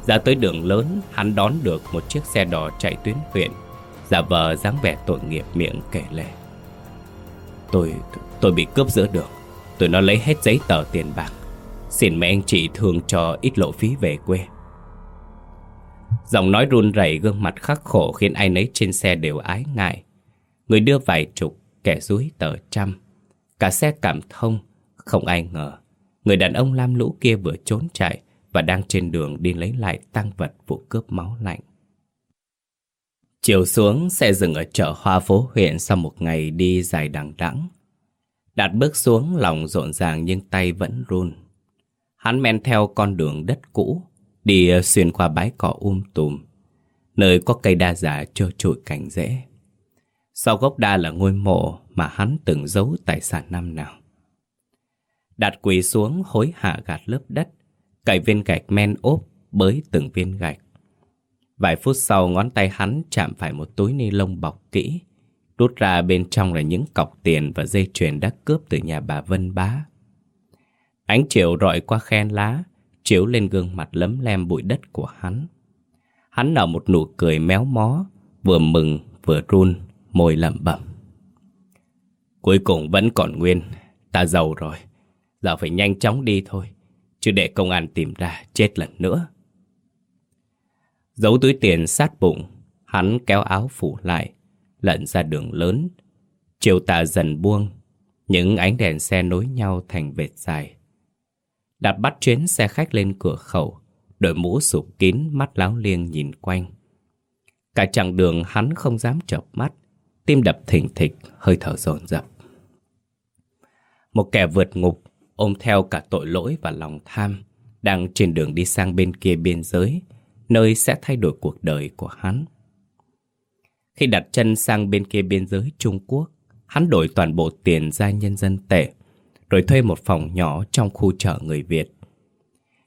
Ra tới đường lớn, hắn đón được một chiếc xe đỏ chạy tuyến huyện. Giả vờ dáng vẻ tội nghiệp miệng kể lệ Tôi, tôi bị cướp giữa đường. Tụi nó lấy hết giấy tờ tiền bạc. Xin mấy anh chị thương cho ít lộ phí về quê. Giọng nói run rẩy gương mặt khắc khổ khiến ai nấy trên xe đều ái ngại. Người đưa vài chục, kẻ dúi tờ trăm. Cả xe cảm thông, không ai ngờ. Người đàn ông lam lũ kia vừa trốn chạy Và đang trên đường đi lấy lại tăng vật vụ cướp máu lạnh. Chiều xuống, xe dừng ở chợ Hoa Phố huyện sau một ngày đi dài đằng đẵng. Đạt bước xuống, lòng rộn ràng nhưng tay vẫn run. Hắn men theo con đường đất cũ, đi ờ, xuyên qua bãi cỏ um tùm, nơi có cây đa giả trơ trụi cảnh rễ. Sau gốc đa là ngôi mộ mà hắn từng giấu tài sản năm nào. Đạt quỳ xuống hối hạ gạt lớp đất, cày viên gạch men ốp bới từng viên gạch. Vài phút sau ngón tay hắn chạm phải một túi ni lông bọc kỹ. Rút ra bên trong là những cọc tiền và dây chuyền đã cướp từ nhà bà Vân Bá. Ánh chiều rọi qua khen lá, chiếu lên gương mặt lấm lem bụi đất của hắn. Hắn nở một nụ cười méo mó, vừa mừng vừa run, môi lẩm bẩm. Cuối cùng vẫn còn nguyên, ta giàu rồi, giờ phải nhanh chóng đi thôi, chứ để công an tìm ra chết lần nữa. Giấu túi tiền sát bụng, hắn kéo áo phủ lại, lặn ra đường lớn. Chiều tà dần buông, những ánh đèn xe nối nhau thành vệt dài. Đạt bắt chuyến xe khách lên cửa khẩu, đội mũ sụp kín, mắt láo liêng nhìn quanh. Cả chặng đường hắn không dám chợp mắt, tim đập thình thịch, hơi thở dồn dập. Một kẻ vượt ngục, ôm theo cả tội lỗi và lòng tham, đang trên đường đi sang bên kia biên giới, nơi sẽ thay đổi cuộc đời của hắn. Khi đặt chân sang bên kia biên giới Trung Quốc, hắn đổi toàn bộ tiền ra nhân dân tệ, rồi thuê một phòng nhỏ trong khu chợ người Việt.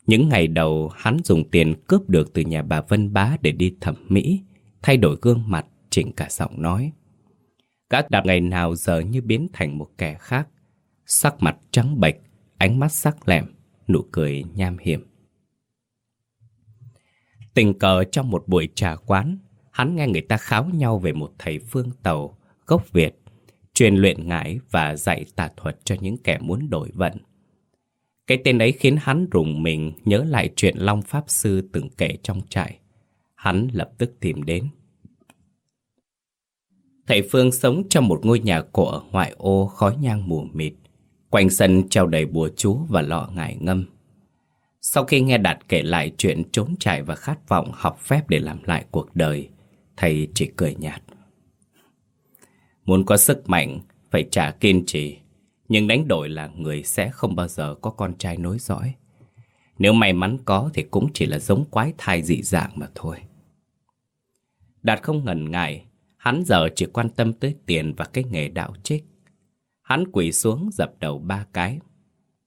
Những ngày đầu, hắn dùng tiền cướp được từ nhà bà Vân Bá để đi thẩm mỹ, thay đổi gương mặt, chỉnh cả giọng nói. Các đạp ngày nào giờ như biến thành một kẻ khác, sắc mặt trắng bệch, ánh mắt sắc lẹm, nụ cười nham hiểm. Tình cờ trong một buổi trà quán, hắn nghe người ta kháo nhau về một thầy phương tàu, gốc Việt, truyền luyện ngải và dạy tà thuật cho những kẻ muốn đổi vận. Cái tên ấy khiến hắn rùng mình nhớ lại chuyện Long Pháp Sư từng kể trong trại. Hắn lập tức tìm đến. Thầy Phương sống trong một ngôi nhà cổ ở ngoại ô khói nhang mù mịt. Quanh sân treo đầy bùa chú và lọ ngải ngâm. Sau khi nghe Đạt kể lại chuyện trốn chạy và khát vọng học phép để làm lại cuộc đời, thầy chỉ cười nhạt. Muốn có sức mạnh, phải trả kiên trì, nhưng đánh đổi là người sẽ không bao giờ có con trai nối dõi. Nếu may mắn có thì cũng chỉ là giống quái thai dị dạng mà thôi. Đạt không ngần ngại, hắn giờ chỉ quan tâm tới tiền và cái nghề đạo trích. Hắn quỳ xuống dập đầu ba cái.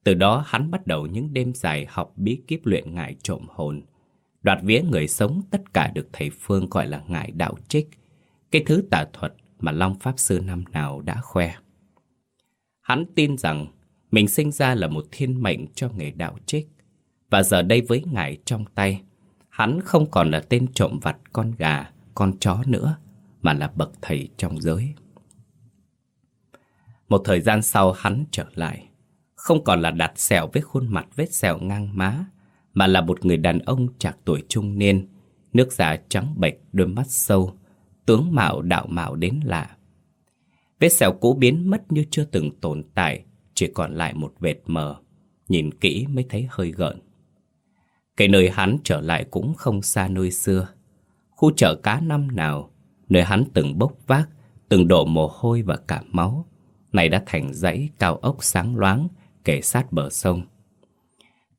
Từ đó hắn bắt đầu những đêm dài học bí kíp luyện ngại trộm hồn. Đoạt vía người sống tất cả được thầy Phương gọi là ngải đạo trích. Cái thứ tà thuật mà Long Pháp Sư năm nào đã khoe. Hắn tin rằng mình sinh ra là một thiên mệnh cho nghề đạo trích. Và giờ đây với ngải trong tay, hắn không còn là tên trộm vặt con gà, con chó nữa, mà là bậc thầy trong giới. Một thời gian sau hắn trở lại không còn là đặt sẹo với khuôn mặt vết sẹo ngang má, mà là một người đàn ông trạc tuổi trung niên, nước da trắng bệch, đôi mắt sâu, tướng mạo đạo mạo đến lạ. Vết sẹo cũ biến mất như chưa từng tồn tại, chỉ còn lại một vệt mờ, nhìn kỹ mới thấy hơi gợn. Cái nơi hắn trở lại cũng không xa nơi xưa. Khu chợ cá năm nào, nơi hắn từng bốc vác, từng đổ mồ hôi và cả máu, này đã thành dãy cao ốc sáng loáng, kề sát bờ sông.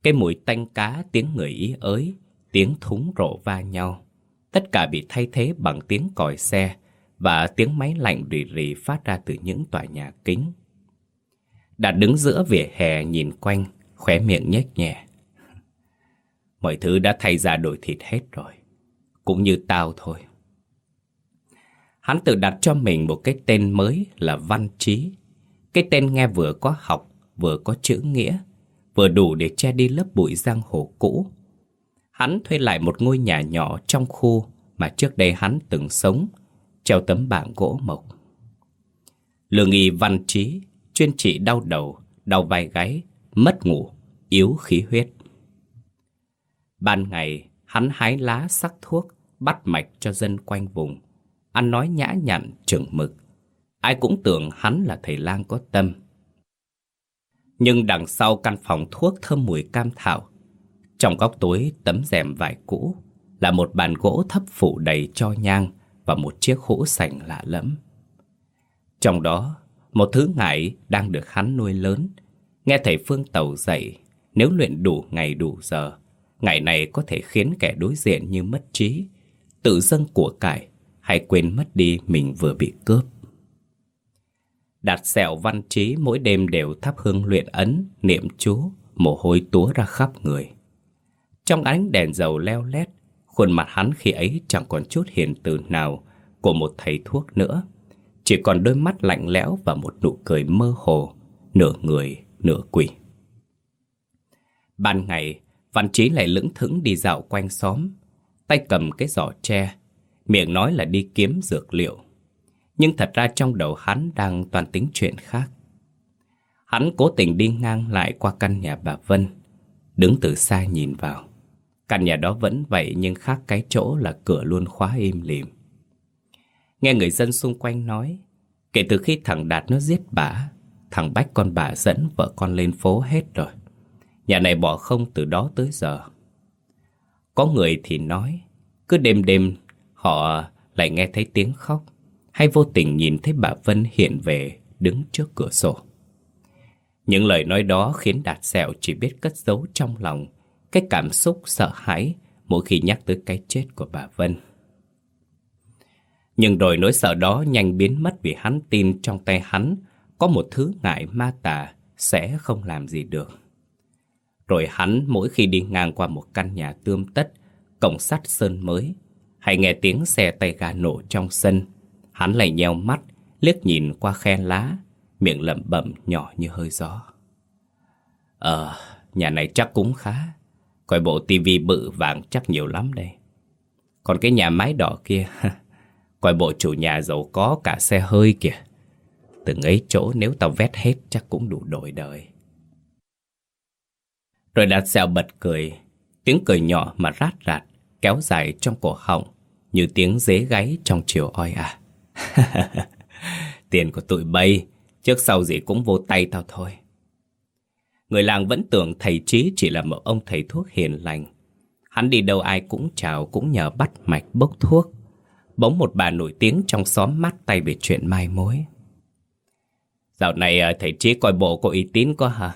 Cái mùi tanh cá, tiếng người ý ới, tiếng thúng rộ va nhau. Tất cả bị thay thế bằng tiếng còi xe và tiếng máy lạnh rì rì phát ra từ những tòa nhà kính. Đã đứng giữa vỉa hè nhìn quanh, khóe miệng nhếch nhẹ. Mọi thứ đã thay ra đổi thịt hết rồi. Cũng như tao thôi. Hắn tự đặt cho mình một cái tên mới là Văn Trí. Cái tên nghe vừa có học, vừa có chữ nghĩa, vừa đủ để che đi lớp bụi giang hồ cũ. Hắn thuê lại một ngôi nhà nhỏ trong khu mà trước đây hắn từng sống, treo tấm bảng gỗ mộc. Lương y Văn Trí chuyên trị đau đầu, đau vai gáy, mất ngủ, yếu khí huyết. Ban ngày, hắn hái lá sắc thuốc, bắt mạch cho dân quanh vùng. Ăn nói nhã nhặn, chừng mực. Ai cũng tưởng hắn là thầy lang có tâm. Nhưng đằng sau căn phòng thuốc thơm mùi cam thảo, trong góc tối tấm rèm vải cũ là một bàn gỗ thấp phủ đầy cho nhang và một chiếc hũ sành lạ lẫm. Trong đó, một thứ ngải đang được hắn nuôi lớn. Nghe thầy Phương Tàu dạy, nếu luyện đủ ngày đủ giờ, ngày này có thể khiến kẻ đối diện như mất trí, tự dâng của cải hay quên mất đi mình vừa bị cướp. Đạt sẹo văn trí mỗi đêm đều thắp hương luyện ấn, niệm chú, mồ hôi túa ra khắp người. Trong ánh đèn dầu leo lét, khuôn mặt hắn khi ấy chẳng còn chút hiền từ nào của một thầy thuốc nữa. Chỉ còn đôi mắt lạnh lẽo và một nụ cười mơ hồ, nửa người, nửa quỷ. Ban ngày, Văn Trí lại lững thững đi dạo quanh xóm, tay cầm cái giỏ tre, miệng nói là đi kiếm dược liệu. Nhưng thật ra trong đầu hắn đang toàn tính chuyện khác. Hắn cố tình đi ngang lại qua căn nhà bà Vân, đứng từ xa nhìn vào. Căn nhà đó vẫn vậy nhưng khác cái chỗ là cửa luôn khóa im lìm. Nghe người dân xung quanh nói, kể từ khi thằng Đạt nó giết bà, thằng Bách con bà dẫn vợ con lên phố hết rồi. Nhà này bỏ không từ đó tới giờ. Có người thì nói, cứ đêm đêm họ lại nghe thấy tiếng khóc, hay vô tình nhìn thấy bà Vân hiện về đứng trước cửa sổ. Những lời nói đó khiến Đạt Sẹo chỉ biết cất giấu trong lòng cái cảm xúc sợ hãi mỗi khi nhắc tới cái chết của bà Vân. Nhưng rồi nỗi sợ đó nhanh biến mất vì hắn tin trong tay hắn có một thứ ngại ma tà sẽ không làm gì được. Rồi hắn mỗi khi đi ngang qua một căn nhà tươm tất, cổng sắt sơn mới, hay nghe tiếng xe tay ga nổ trong sân, hắn lại nheo mắt, liếc nhìn qua khe lá, miệng lẩm bẩm nhỏ như hơi gió. Ờ, nhà này chắc cũng khá, coi bộ tivi bự vàng chắc nhiều lắm đây. Còn cái nhà mái đỏ kia, coi bộ chủ nhà giàu có cả xe hơi kìa. Từng ấy chỗ nếu tao vét hết chắc cũng đủ đổi đời. Rồi đạt xèo bật cười, tiếng cười nhỏ mà rát rạt, kéo dài trong cổ họng, như tiếng dế gáy trong chiều oi à. Tiền của tụi bay, trước sau gì cũng vô tay tao thôi. Người làng vẫn tưởng thầy Trí chỉ là một ông thầy thuốc hiền lành. Hắn đi đâu ai cũng chào cũng nhờ bắt mạch bốc thuốc. Bỗng một bà nổi tiếng trong xóm mắt tay về chuyện mai mối. Dạo này ờ, thầy Trí coi bộ có uy tín quá hả?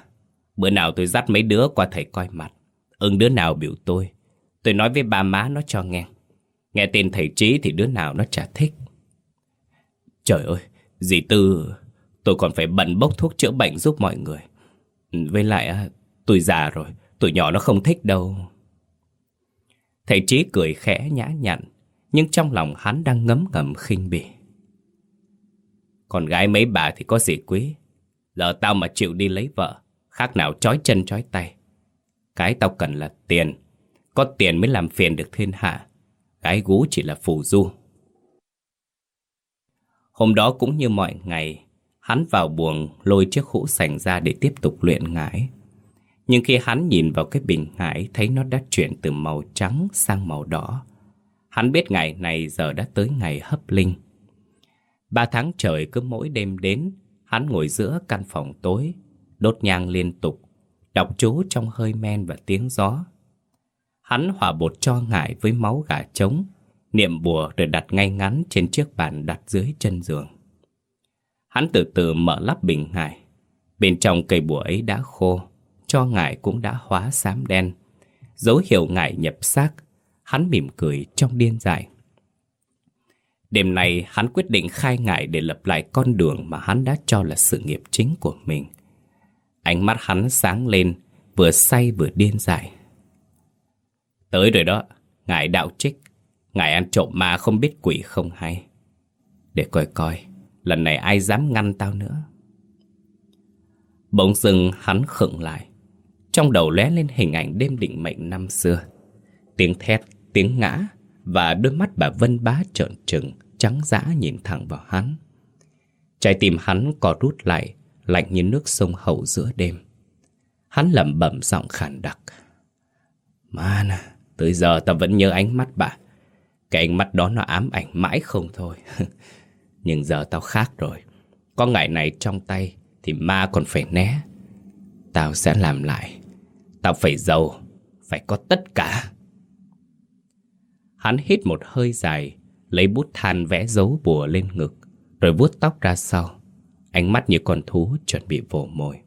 Bữa nào tôi dắt mấy đứa qua thầy coi mặt. Ưng đứa nào biểu tôi. Tôi nói với ba má nó cho nghe. Nghe tên thầy Trí thì đứa nào nó chả thích. Trời ơi, dì Tư, tôi còn phải bận bốc thuốc chữa bệnh giúp mọi người. Với lại, à, tôi già rồi, tụi nhỏ nó không thích đâu. Thầy Trí cười khẽ nhã nhặn, nhưng trong lòng hắn đang ngấm ngầm khinh bỉ. Con gái mấy bà thì có gì quý. Giờ tao mà chịu đi lấy vợ, khác nào trói chân trói tay. Cái tao cần là tiền. Có tiền mới làm phiền được thiên hạ. Gái gú chỉ là phù du. Hôm đó cũng như mọi ngày, hắn vào buồng lôi chiếc hũ sành ra để tiếp tục luyện ngải. Nhưng khi hắn nhìn vào cái bình ngải thấy nó đã chuyển từ màu trắng sang màu đỏ. Hắn biết ngày này giờ đã tới ngày hấp linh. Ba tháng trời cứ mỗi đêm đến, hắn ngồi giữa căn phòng tối, đốt nhang liên tục, đọc chú trong hơi men và tiếng gió. Hắn hòa bột cho ngải với máu gà trống, niệm bùa rồi đặt ngay ngắn trên chiếc bàn đặt dưới chân giường. Hắn từ từ mở lắp bình ngải. Bên trong cây bùa ấy đã khô, cho ngải cũng đã hóa xám đen. Dấu hiệu ngải nhập xác, hắn mỉm cười trong điên dại. Đêm nay hắn quyết định khai ngải để lập lại con đường mà hắn đã cho là sự nghiệp chính của mình. Ánh mắt hắn sáng lên, vừa say vừa điên dại. Tới rồi đó, ngải đạo trích. Ngài ăn trộm mà không biết quỷ không hay. Để coi coi, lần này ai dám ngăn tao nữa. Bỗng dưng hắn khựng lại. Trong đầu lóe lên hình ảnh đêm định mệnh năm xưa. Tiếng thét, tiếng ngã và đôi mắt bà Vân Bá trợn trừng, trắng dã nhìn thẳng vào hắn. Trái tim hắn có rút lại, lạnh như nước sông hậu giữa đêm. Hắn lẩm bẩm giọng khàn đặc. Man à, tới giờ tao vẫn nhớ ánh mắt bà. Cái ánh mắt đó nó ám ảnh mãi không thôi. Nhưng giờ tao khác rồi. Có ngày này trong tay thì ma còn phải né. Tao sẽ làm lại. Tao phải giàu, phải có tất cả. Hắn hít một hơi dài, lấy bút than vẽ dấu bùa lên ngực, rồi vuốt tóc ra sau. Ánh mắt như con thú chuẩn bị vồ mồi.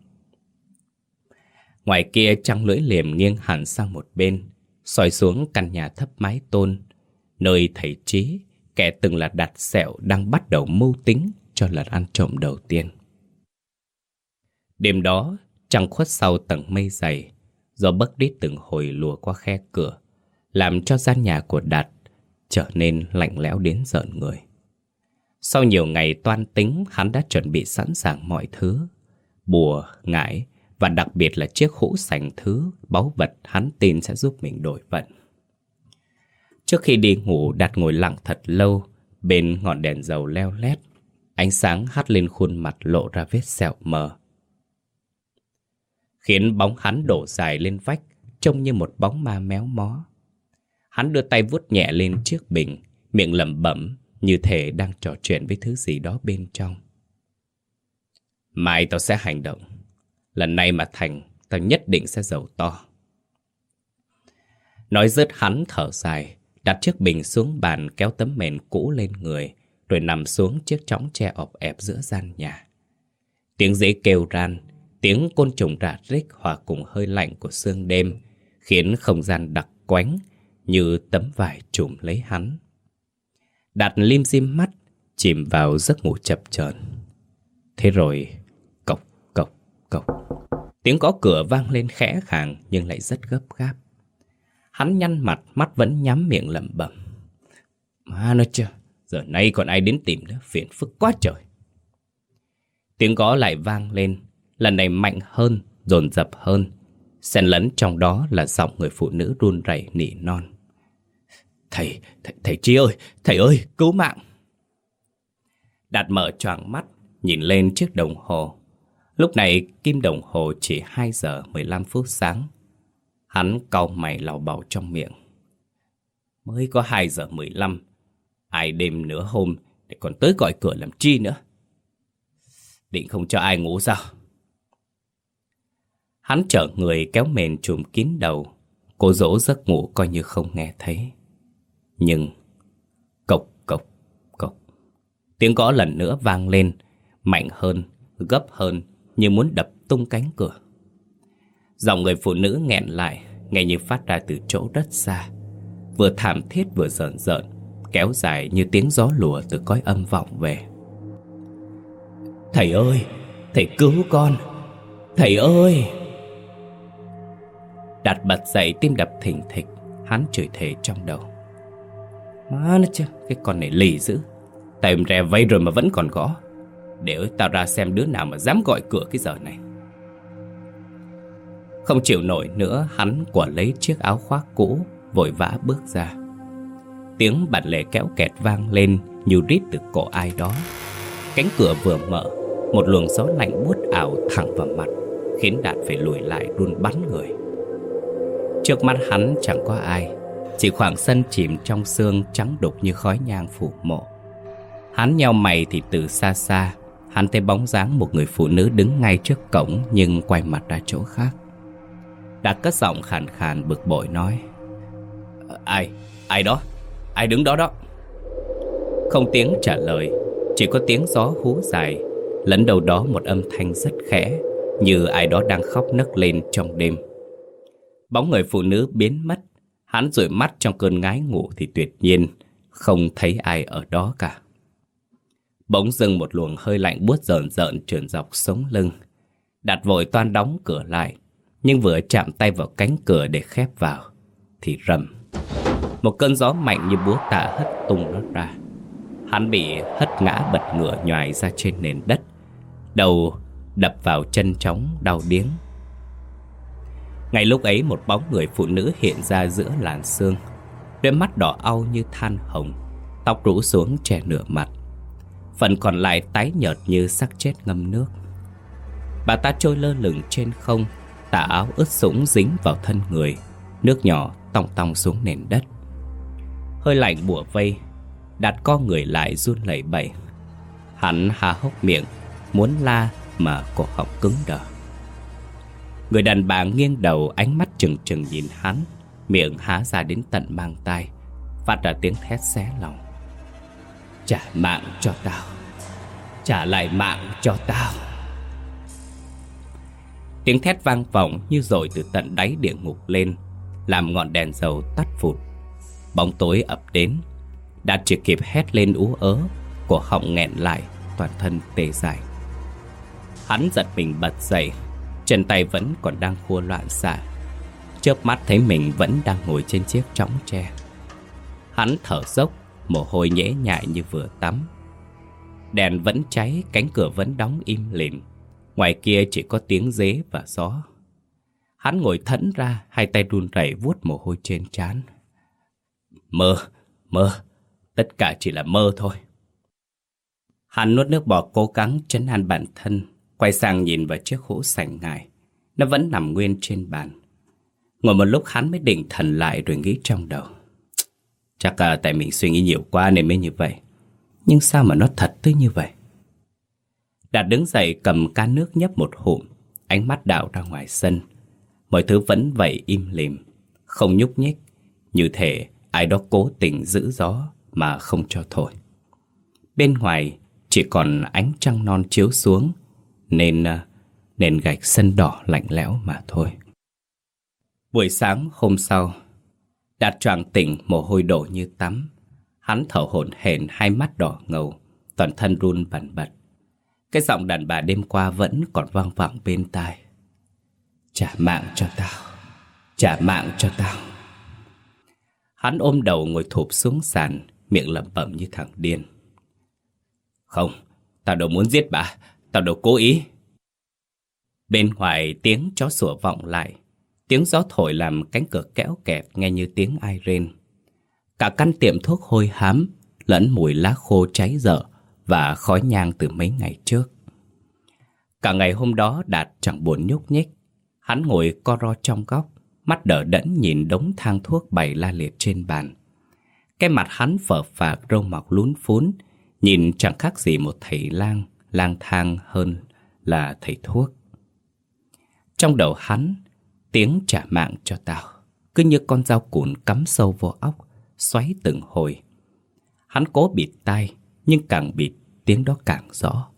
Ngoài kia trăng lưỡi liềm nghiêng hẳn sang một bên, soi xuống căn nhà thấp mái tôn, nơi thầy trí, kẻ từng là đặt sẹo đang bắt đầu mưu tính cho lần ăn trộm đầu tiên. Đêm đó, trăng khuất sau tầng mây dày, do bất đít từng hồi lùa qua khe cửa, làm cho gian nhà của Đạt trở nên lạnh lẽo đến giận người. Sau nhiều ngày toan tính, hắn đã chuẩn bị sẵn sàng mọi thứ. Bùa, ngải và đặc biệt là chiếc hũ sành thứ, báu vật hắn tin sẽ giúp mình đổi vận. Trước khi đi ngủ, Đạt ngồi lặng thật lâu, bên ngọn đèn dầu leo lét. Ánh sáng hắt lên khuôn mặt lộ ra vết sẹo mờ. Khiến bóng hắn đổ dài lên vách, trông như một bóng ma méo mó. Hắn đưa tay vuốt nhẹ lên chiếc bình, miệng lẩm bẩm như thể đang trò chuyện với thứ gì đó bên trong. Mai tao sẽ hành động. Lần này mà thành, tao nhất định sẽ giàu to. Nói dứt hắn thở dài, đặt chiếc bình xuống bàn kéo tấm mền cũ lên người, rồi nằm xuống chiếc chõng tre ọp ẹp giữa gian nhà. Tiếng dế kêu ran, tiếng côn trùng rạ rích hòa cùng hơi lạnh của sương đêm, khiến không gian đặc quánh như tấm vải trùm lấy hắn. Đạt lim dim mắt, chìm vào giấc ngủ chập chờn. Thế rồi, cộc, cộc, cộc. Tiếng có cửa vang lên khẽ khàng nhưng lại rất gấp gáp. Hắn nhăn mặt, mắt vẫn nhắm miệng lẩm bẩm. Mà nó chưa, giờ nay còn ai đến tìm nữa, phiền phức quá trời. Tiếng gõ lại vang lên, lần này mạnh hơn, dồn dập hơn. Xen lẫn trong đó là giọng người phụ nữ run rẩy nỉ non. Thầy, thầy, thầy Chi ơi, thầy ơi, cứu mạng. Đạt mở choàng mắt, nhìn lên chiếc đồng hồ. Lúc này kim đồng hồ chỉ 2 giờ 15 phút sáng. Hắn cau mày lào bảo trong miệng. Mới có 2 giờ 15, ai đêm nửa hôm để còn tới gọi cửa làm chi nữa. Định không cho ai ngủ sao? Hắn chở người kéo mền trùm kín đầu, cô dỗ giấc ngủ coi như không nghe thấy. Nhưng Cộc cộc cộc Tiếng gõ lần nữa vang lên Mạnh hơn, gấp hơn Như muốn đập tung cánh cửa dòng người phụ nữ nghẹn lại Nghe như phát ra từ chỗ đất xa. Vừa thảm thiết vừa rợn rợn, Kéo dài như tiếng gió lùa từ cõi âm vọng về. Thầy ơi, Thầy cứu con. Thầy ơi! Đặt bật dậy tim đập thình thịch, Hắn chửi thề trong đầu. Má nó chứ, Cái con này lì dữ. Tay re vây rồi mà vẫn còn gõ. Để tao ra xem đứa nào mà dám gọi cửa cái giờ này. Không chịu nổi nữa, Hắn quả lấy chiếc áo khoác cũ, Vội vã bước ra. Tiếng bản lề kéo kẹt vang lên Như rít từ cổ ai đó. Cánh cửa vừa mở, Một luồng gió lạnh buốt ảo thẳng vào mặt, Khiến Đạt phải lùi lại run bắn người. Trước mắt hắn chẳng có ai, chỉ khoảng sân chìm trong sương trắng đục như khói nhang phủ mộ. Hắn nhau mày thì từ xa xa, Hắn thấy bóng dáng một người phụ nữ đứng ngay trước cổng Nhưng quay mặt ra chỗ khác. Đã cất giọng khàn khàn bực bội nói Ai? Ai đó? Ai đứng đó đó? Không tiếng trả lời Chỉ có tiếng gió hú dài Lẫn đầu đó một âm thanh rất khẽ Như ai đó đang khóc nấc lên trong đêm Bóng người phụ nữ biến mất Hắn rủi mắt trong cơn ngái ngủ thì tuyệt nhiên không thấy ai ở đó cả. Bỗng dưng một luồng hơi lạnh buốt rợn rợn trườn dọc sống lưng. Đặt vội toan đóng cửa lại, nhưng vừa chạm tay vào cánh cửa để khép vào, thì rầm. Một cơn gió mạnh như búa tạ hất tung nó ra. Hắn bị hất ngã bật ngửa nhoài ra trên nền đất. Đầu đập vào chân trống đau điếng. Ngay lúc ấy một bóng người phụ nữ hiện ra giữa làn sương. Đôi mắt đỏ au như than hồng, tóc rũ xuống che nửa mặt. Phần còn lại tái nhợt như xác chết ngâm nước. Bà ta trôi lơ lửng trên không Tà áo ướt sũng dính vào thân người, Nước nhỏ tong tong xuống nền đất. Hơi lạnh bùa vây, Đặt con người lại run lẩy bẩy. Hắn há hốc miệng, Muốn la mà cổ họng cứng đờ. Người đàn bà nghiêng đầu ánh mắt trừng trừng nhìn hắn, Miệng há ra đến tận mang tai, Phát ra tiếng thét xé lòng. Trả mạng cho tao, Trả lại mạng cho tao. Tiếng thét vang vọng như rồi từ tận đáy địa ngục lên, Làm ngọn đèn dầu tắt phụt. Bóng tối ập đến Đạt chỉ kịp hét lên ú ớ, Cổ họng nghẹn lại, Toàn thân tê dại. Hắn giật mình bật dậy, Chân tay vẫn còn đang khua loạn xạ. Chớp mắt thấy mình vẫn đang ngồi trên chiếc trống tre. Hắn thở dốc, Mồ hôi nhễ nhại như vừa tắm. Đèn vẫn cháy, Cánh cửa vẫn đóng im lìm. Ngoài kia chỉ có tiếng dế và gió. Hắn ngồi thẫn ra, hai tay run rẩy vuốt mồ hôi trên trán. Mơ, mơ, tất cả chỉ là mơ thôi. Hắn nuốt nước bọt cố gắng chấn an bản thân, quay sang nhìn vào chiếc hũ sành ngài. Nó vẫn nằm nguyên trên bàn. Ngồi một lúc hắn mới định thần lại rồi nghĩ trong đầu. Chắc là tại mình suy nghĩ nhiều quá nên mới như vậy. Nhưng sao mà nó thật tới như vậy? Đạt đứng dậy cầm can nước nhấp một hụm. Ánh mắt đảo ra ngoài sân. Mọi thứ vẫn vậy im lìm. Không nhúc nhích. Như thể ai đó cố tình giữ gió Mà không cho thổi. Bên ngoài chỉ còn ánh trăng non chiếu xuống, Nên ờ, nền gạch sân đỏ lạnh lẽo mà thôi. Buổi sáng hôm sau, Đạt choàng tỉnh mồ hôi đổ như tắm. Hắn thở hổn hển, hai mắt đỏ ngầu, Toàn thân run bần bật cái giọng đàn bà đêm qua vẫn còn vang vẳng bên tai. Trả mạng cho tao. Trả mạng cho tao. Hắn ôm đầu ngồi thụp xuống sàn, Miệng lẩm bẩm như thằng điên. Không, Tao đâu muốn giết bà. Tao đâu cố ý. Bên ngoài tiếng chó sủa vọng lại. Tiếng gió thổi làm cánh cửa kéo kẹt Nghe như tiếng ai rên. Cả căn tiệm thuốc hôi hám Lẫn mùi lá khô cháy dở và khói nhang từ mấy ngày trước. Cả ngày hôm đó Đạt chẳng buồn nhúc nhích. Hắn ngồi co ro trong góc, mắt đỡ đẫn nhìn đống thang thuốc bày la liệt trên bàn. Cái mặt hắn phở phạc râu mọc lún phún, nhìn chẳng khác gì một thầy lang, lang thang hơn là thầy thuốc. Trong đầu hắn, tiếng trả mạng cho tao, cứ như con dao cùn cắm sâu vô óc, xoáy từng hồi. Hắn cố bịt tai, nhưng càng bịt tiếng đó càng rõ.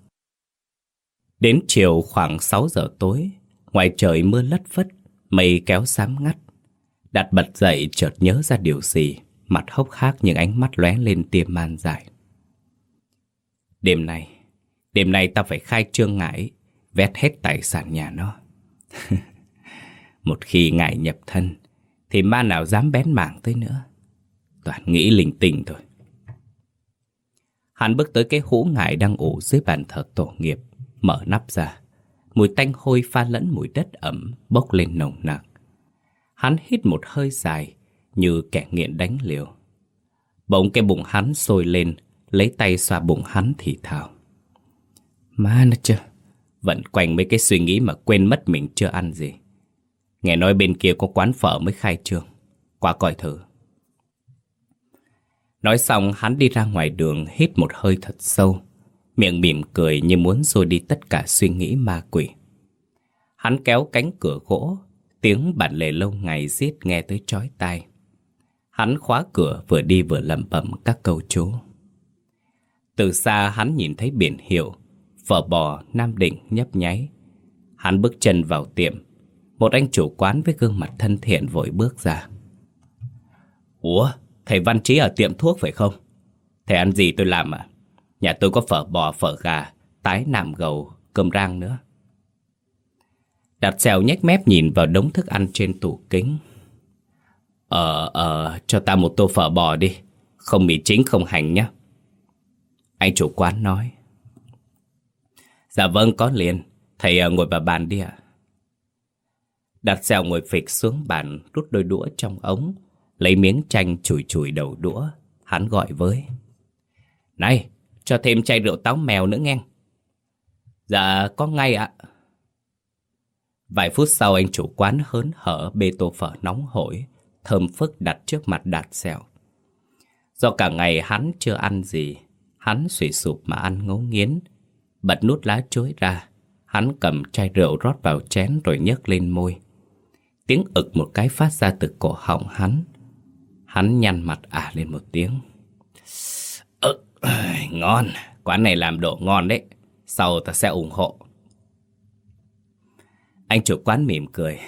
Đến chiều khoảng 6 giờ tối, ngoài trời mưa lất phất, mây kéo xám ngắt. Đặt bật dậy chợt nhớ ra điều gì, mặt hốc hác những ánh mắt lóe lên tia man dài. Đêm nay, đêm nay ta phải khai trương ngải, vét hết tài sản nhà nó. Một khi ngải nhập thân, thì ma nào dám bén mảng tới nữa. Toàn nghĩ linh tinh thôi. Hắn bước tới cái hũ ngải đang ủ dưới bàn thờ tổ nghiệp, mở nắp ra. Mùi tanh hôi pha lẫn mùi đất ẩm bốc lên nồng nặc. Hắn hít một hơi dài, như kẻ nghiện đánh liều. Bỗng cái bụng hắn sôi lên, lấy tay xoa bụng hắn thì thào. Má nó chưa, vẫn quanh mấy cái suy nghĩ mà quên mất mình chưa ăn gì. Nghe nói bên kia có quán phở mới khai trương, qua coi thử. Nói xong, hắn đi ra ngoài đường hít một hơi thật sâu. Miệng mỉm cười như muốn xua đi tất cả suy nghĩ ma quỷ. Hắn kéo cánh cửa gỗ, Tiếng bản lề lâu ngày giết nghe tới chói tai. Hắn khóa cửa vừa đi vừa lẩm bẩm các câu chú. Từ xa hắn nhìn thấy biển hiệu Phở bò Nam Định nhấp nháy. Hắn bước chân vào tiệm. Một anh chủ quán với gương mặt thân thiện vội bước ra. Ủa? Thầy Văn Trí ở tiệm thuốc phải không? Thầy ăn gì tôi làm à? Nhà tôi có phở bò, phở gà, tái nạm gầu, cơm rang nữa. Đặt xèo nhếch mép nhìn vào đống thức ăn trên tủ kính. Ờ, ờ, cho ta một tô phở bò đi. Không mì chính không hành nhé. Anh chủ quán nói. Dạ vâng, có liền. Thầy uh, ngồi vào bàn đi ạ. Đặt xèo ngồi phịch xuống bàn, rút đôi đũa trong ống, lấy miếng chanh chùi chùi đầu đũa. Hắn gọi với. Này, cho thêm chai rượu táo mèo nữa nghe. Dạ, có ngay ạ. Vài phút sau anh chủ quán hớn hở bê tô phở nóng hổi, thơm phức đặt trước mặt đạt xèo. Do cả ngày hắn chưa ăn gì, hắn suy sụp mà ăn ngấu nghiến. Bật nút lá chuối ra, hắn cầm chai rượu rót vào chén rồi nhấc lên môi. Tiếng ực một cái phát ra từ cổ họng hắn. Hắn nhăn mặt à lên một tiếng. Ừ, ngon, quán này làm đồ ngon đấy. Sau ta sẽ ủng hộ. Anh chủ quán mỉm cười.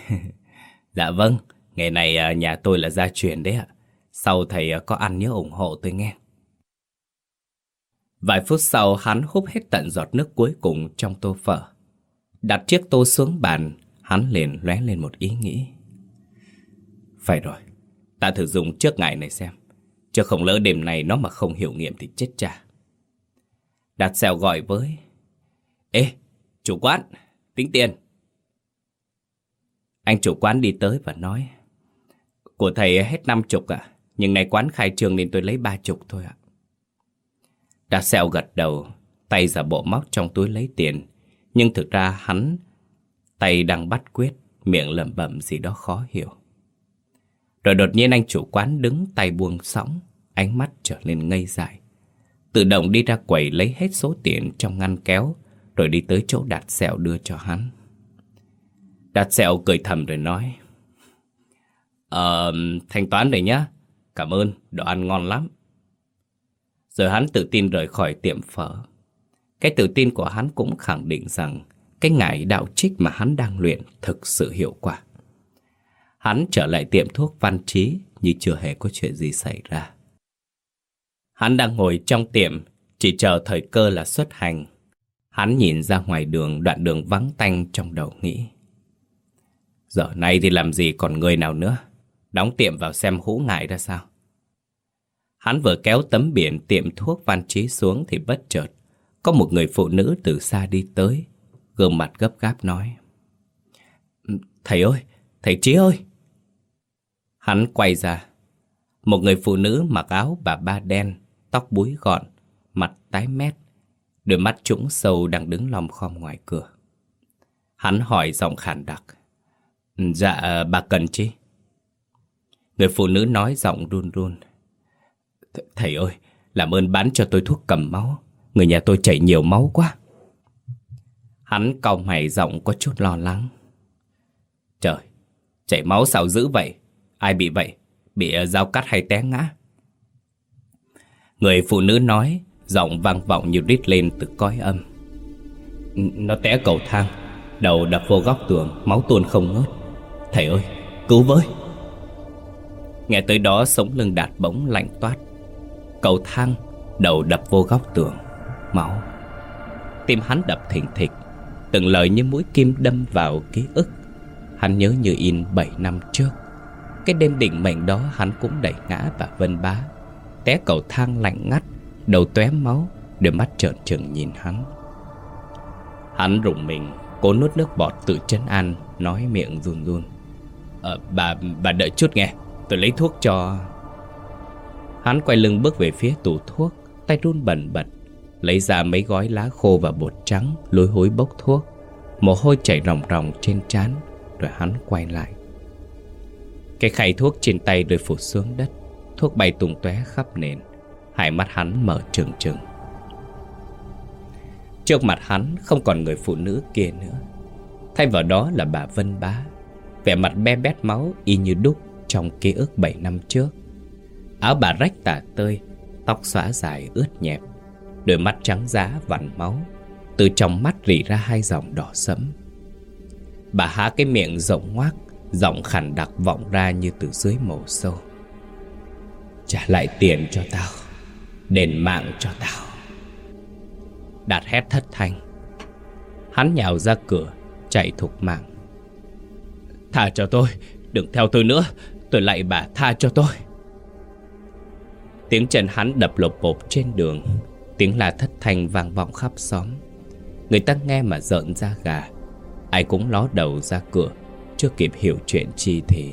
dạ vâng, nghề này à, nhà tôi là gia truyền đấy ạ. Sau thầy à, có ăn nhớ ủng hộ tôi nghe. Vài phút sau hắn hút hết tận giọt nước cuối cùng trong tô phở. Đặt chiếc tô xuống bàn, hắn liền lóe lên một ý nghĩ. Phải rồi, ta thử dùng trước ngày này xem. Chứ không lỡ đêm này nó mà không hiểu nghiệm thì chết cha. Đạt xèo gọi với. Ê, chủ quán, tính tiền. Anh chủ quán đi tới và nói. Của thầy hết năm chục ạ, nhưng nay quán khai trương nên tôi lấy ba chục thôi ạ. Đạt xèo gật đầu, tay giả bộ móc trong túi lấy tiền. Nhưng thực ra hắn, tay đang bắt quyết, miệng lẩm bẩm gì đó khó hiểu. Rồi đột nhiên anh chủ quán đứng tay buông sóng, ánh mắt trở nên ngây dại. Tự động đi ra quầy lấy hết số tiền trong ngăn kéo, rồi đi tới chỗ đạt sẹo đưa cho hắn. Đạt sẹo cười thầm rồi nói, Ờ, thanh toán rồi nhá, cảm ơn, đồ ăn ngon lắm. Rồi hắn tự tin rời khỏi tiệm phở. Cái tự tin của hắn cũng khẳng định rằng cái ngải đạo trích mà hắn đang luyện thực sự hiệu quả. Hắn trở lại tiệm thuốc văn trí như chưa hề có chuyện gì xảy ra. Hắn đang ngồi trong tiệm, chỉ chờ thời cơ là xuất hành. Hắn nhìn ra ngoài đường đoạn đường vắng tanh trong đầu nghĩ. Giờ này thì làm gì còn người nào nữa? Đóng tiệm vào xem hũ ngại ra sao? Hắn vừa kéo tấm biển tiệm thuốc văn trí xuống thì bất chợt. Có một người phụ nữ từ xa đi tới, gương mặt gấp gáp nói. Thầy ơi, thầy Trí ơi! Hắn quay ra. Một người phụ nữ mặc áo bà ba đen, tóc búi gọn, mặt tái mét, đôi mắt trũng sâu đang đứng lòng khom ngoài cửa. Hắn hỏi giọng khàn đặc. Dạ, ờ, bà cần chi? Người phụ nữ nói giọng run run. Thầy ơi, làm ơn bán cho tôi thuốc cầm máu. Người nhà tôi chảy nhiều máu quá. Hắn cau mày giọng có chút lo lắng. Trời, chảy máu sao dữ vậy? Ai bị vậy? Bị ờ, dao cắt hay té ngã? Người phụ nữ nói, giọng vang vọng như rít lên từ cõi âm. Nó té cầu thang, đầu đập vô góc tường, máu tuôn không ngớt. Thầy ơi, cứu với! Nghe tới đó sống lưng đạt bỗng lạnh toát Cầu thang Đầu đập vô góc tường Máu Tim hắn đập thình thịch Từng lời như mũi kim đâm vào ký ức Hắn nhớ như in 7 năm trước cái đêm định mệnh đó hắn cũng đẩy ngã và vân bá. Té cầu thang lạnh ngắt Đầu tóe máu Đôi mắt trợn trừng nhìn hắn. Hắn rụng mình Cố nuốt nước bọt tự chân an Nói miệng run run. Ờ bà, bà đợi chút nghe Tôi lấy thuốc cho. Hắn quay lưng bước về phía tủ thuốc Tay run bẩn bật Lấy ra mấy gói lá khô và bột trắng Lối hối bốc thuốc. Mồ hôi chảy ròng ròng trên trán Rồi hắn quay lại. Cái khay thuốc trên tay rơi phụt xuống đất. Thuốc bay tung tóe khắp nền. Hai mắt hắn mở trừng trừng. Trước mặt hắn không còn người phụ nữ kia nữa. Thay vào đó là bà Vân Bá. Vẻ mặt be bét máu y như đúc trong ký ức 7 năm trước. Áo bà rách tả tơi, Tóc xóa dài ướt nhẹp, Đôi mắt trắng giá vằn máu, Từ trong mắt rỉ ra hai dòng đỏ sẫm. Bà há cái miệng rộng ngoác Giọng khẳng đặc vọng ra như từ dưới mồ sâu. Trả lại tiền cho tao, Đền mạng cho tao. Đạt hét thất thanh. Hắn nhào ra cửa, Chạy thục mạng. Thả cho tôi, Đừng theo tôi nữa, Tôi lại bà tha cho tôi. Tiếng chân hắn đập lộp bộp trên đường, Tiếng la thất thanh vang vọng khắp xóm. Người ta nghe mà rợn ra gà, Ai cũng ló đầu ra cửa. Chưa kịp hiểu chuyện chi thì.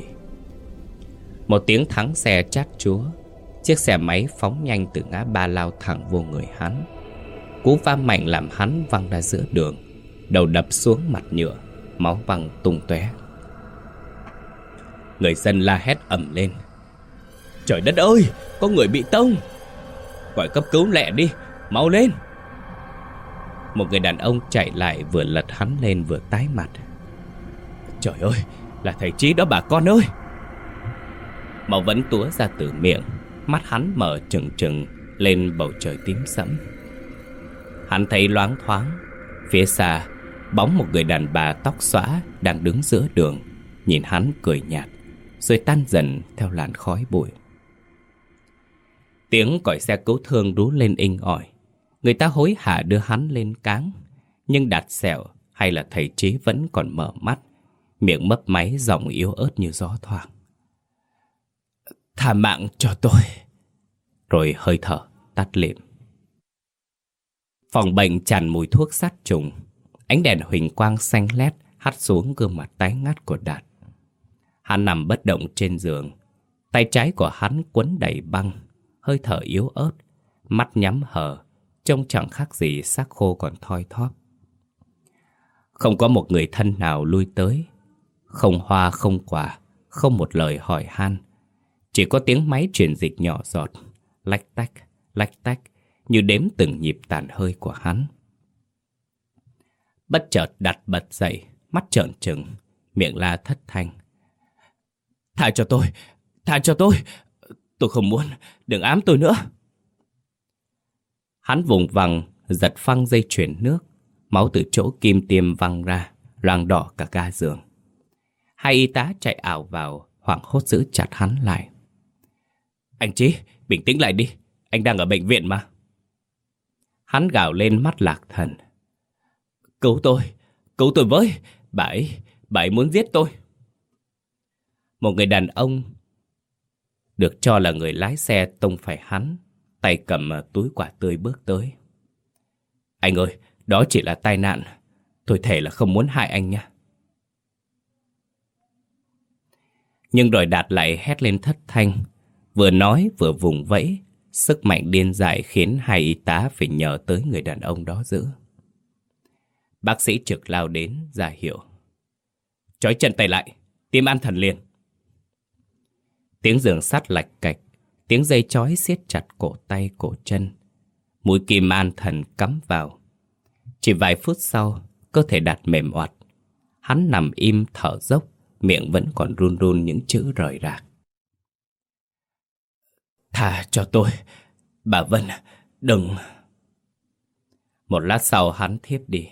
Một tiếng thắng xe chát chúa, Chiếc xe máy phóng nhanh từ ngã ba lao thẳng vô người hắn. Cú va mạnh làm hắn văng ra giữa đường, Đầu đập xuống mặt nhựa, Máu văng tung tóe. Người dân la hét ầm lên. Trời đất ơi, Có người bị tông! Gọi cấp cứu lẹ đi, Mau lên! Một người đàn ông chạy lại vừa lật hắn lên vừa tái mặt. Trời ơi, Là thầy Chí đó bà con ơi. Màu vẫn túa ra từ miệng, Mắt hắn mở trừng trừng Lên bầu trời tím sẫm. Hắn thấy loáng thoáng, Phía xa, Bóng một người đàn bà tóc xõa Đang đứng giữa đường, Nhìn hắn cười nhạt, Rồi tan dần theo làn khói bụi. Tiếng còi xe cứu thương rú lên inh ỏi. Người ta hối hả đưa hắn lên cáng, Nhưng đạt sẹo hay là thầy trí vẫn còn mở mắt Miệng mấp máy giọng yếu ớt như gió thoảng. Thả mạng cho tôi. Rồi hơi thở tắt lịm Phòng bệnh tràn mùi thuốc sát trùng. Ánh đèn huỳnh quang xanh lét hắt xuống gương mặt tái ngắt của Đạt. Hắn nằm bất động trên giường. Tay trái của hắn quấn đầy băng hơi thở yếu ớt, mắt nhắm hờ, trông chẳng khác gì xác khô còn thoi thóp. Không có một người thân nào lui tới, không hoa không quà, không một lời hỏi han. Chỉ có tiếng máy truyền dịch nhỏ giọt, lách tách, lách tách, như đếm từng nhịp tàn hơi của hắn. Bất chợt đặt bật dậy, mắt trợn trừng, miệng la thất thanh. Thả cho tôi, thả cho tôi, Tôi không muốn, đừng ám tôi nữa. Hắn vùng vằng, giật phăng dây chuyển nước. Máu từ chỗ kim tiêm văng ra, loang đỏ cả ga giường. Hai y tá chạy ảo vào, hoảng hốt giữ chặt hắn lại. Anh Chí, bình tĩnh lại đi, anh đang ở bệnh viện mà. Hắn gào lên mắt lạc thần. Cứu tôi, cứu tôi với, bà ấy, bà ấy muốn giết tôi. Một người đàn ông được cho là người lái xe tông phải hắn, tay cầm ờ, túi quả tươi bước tới. Anh ơi, đó chỉ là tai nạn. Tôi thể là không muốn hại anh nha. Nhưng rồi Đạt lại hét lên thất thanh, vừa nói vừa vùng vẫy, sức mạnh điên dại khiến hai y tá phải nhờ tới người đàn ông đó giữ. Bác sĩ trực lao đến, ra hiệu. Chói chân tay lại, tim an thần liền. Tiếng giường sắt lạch cạch, tiếng dây chói siết chặt cổ tay cổ chân. Mũi kim an thần cắm vào. Chỉ vài phút sau, cơ thể đạt mềm oặt. Hắn nằm im thở dốc, miệng vẫn còn run run những chữ rời rạc. Thả cho tôi, bà Vân, đừng... Một lát sau hắn thiếp đi.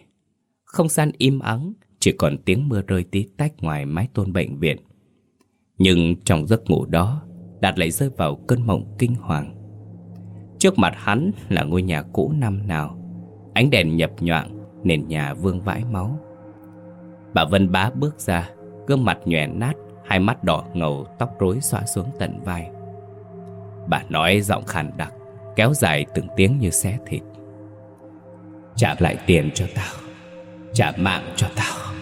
Không gian im ắng, chỉ còn tiếng mưa rơi tí tách ngoài mái tôn bệnh viện. Nhưng trong giấc ngủ đó Đạt lại rơi vào cơn mộng kinh hoàng Trước mặt hắn là ngôi nhà cũ năm nào Ánh đèn nhập nhoạng Nền nhà vương vãi máu Bà Vân bá bước ra Gương mặt nhòe nát Hai mắt đỏ ngầu Tóc rối xõa xuống tận vai Bà nói giọng khàn đặc Kéo dài từng tiếng như xé thịt Trả lại tiền cho tao Trả mạng cho tao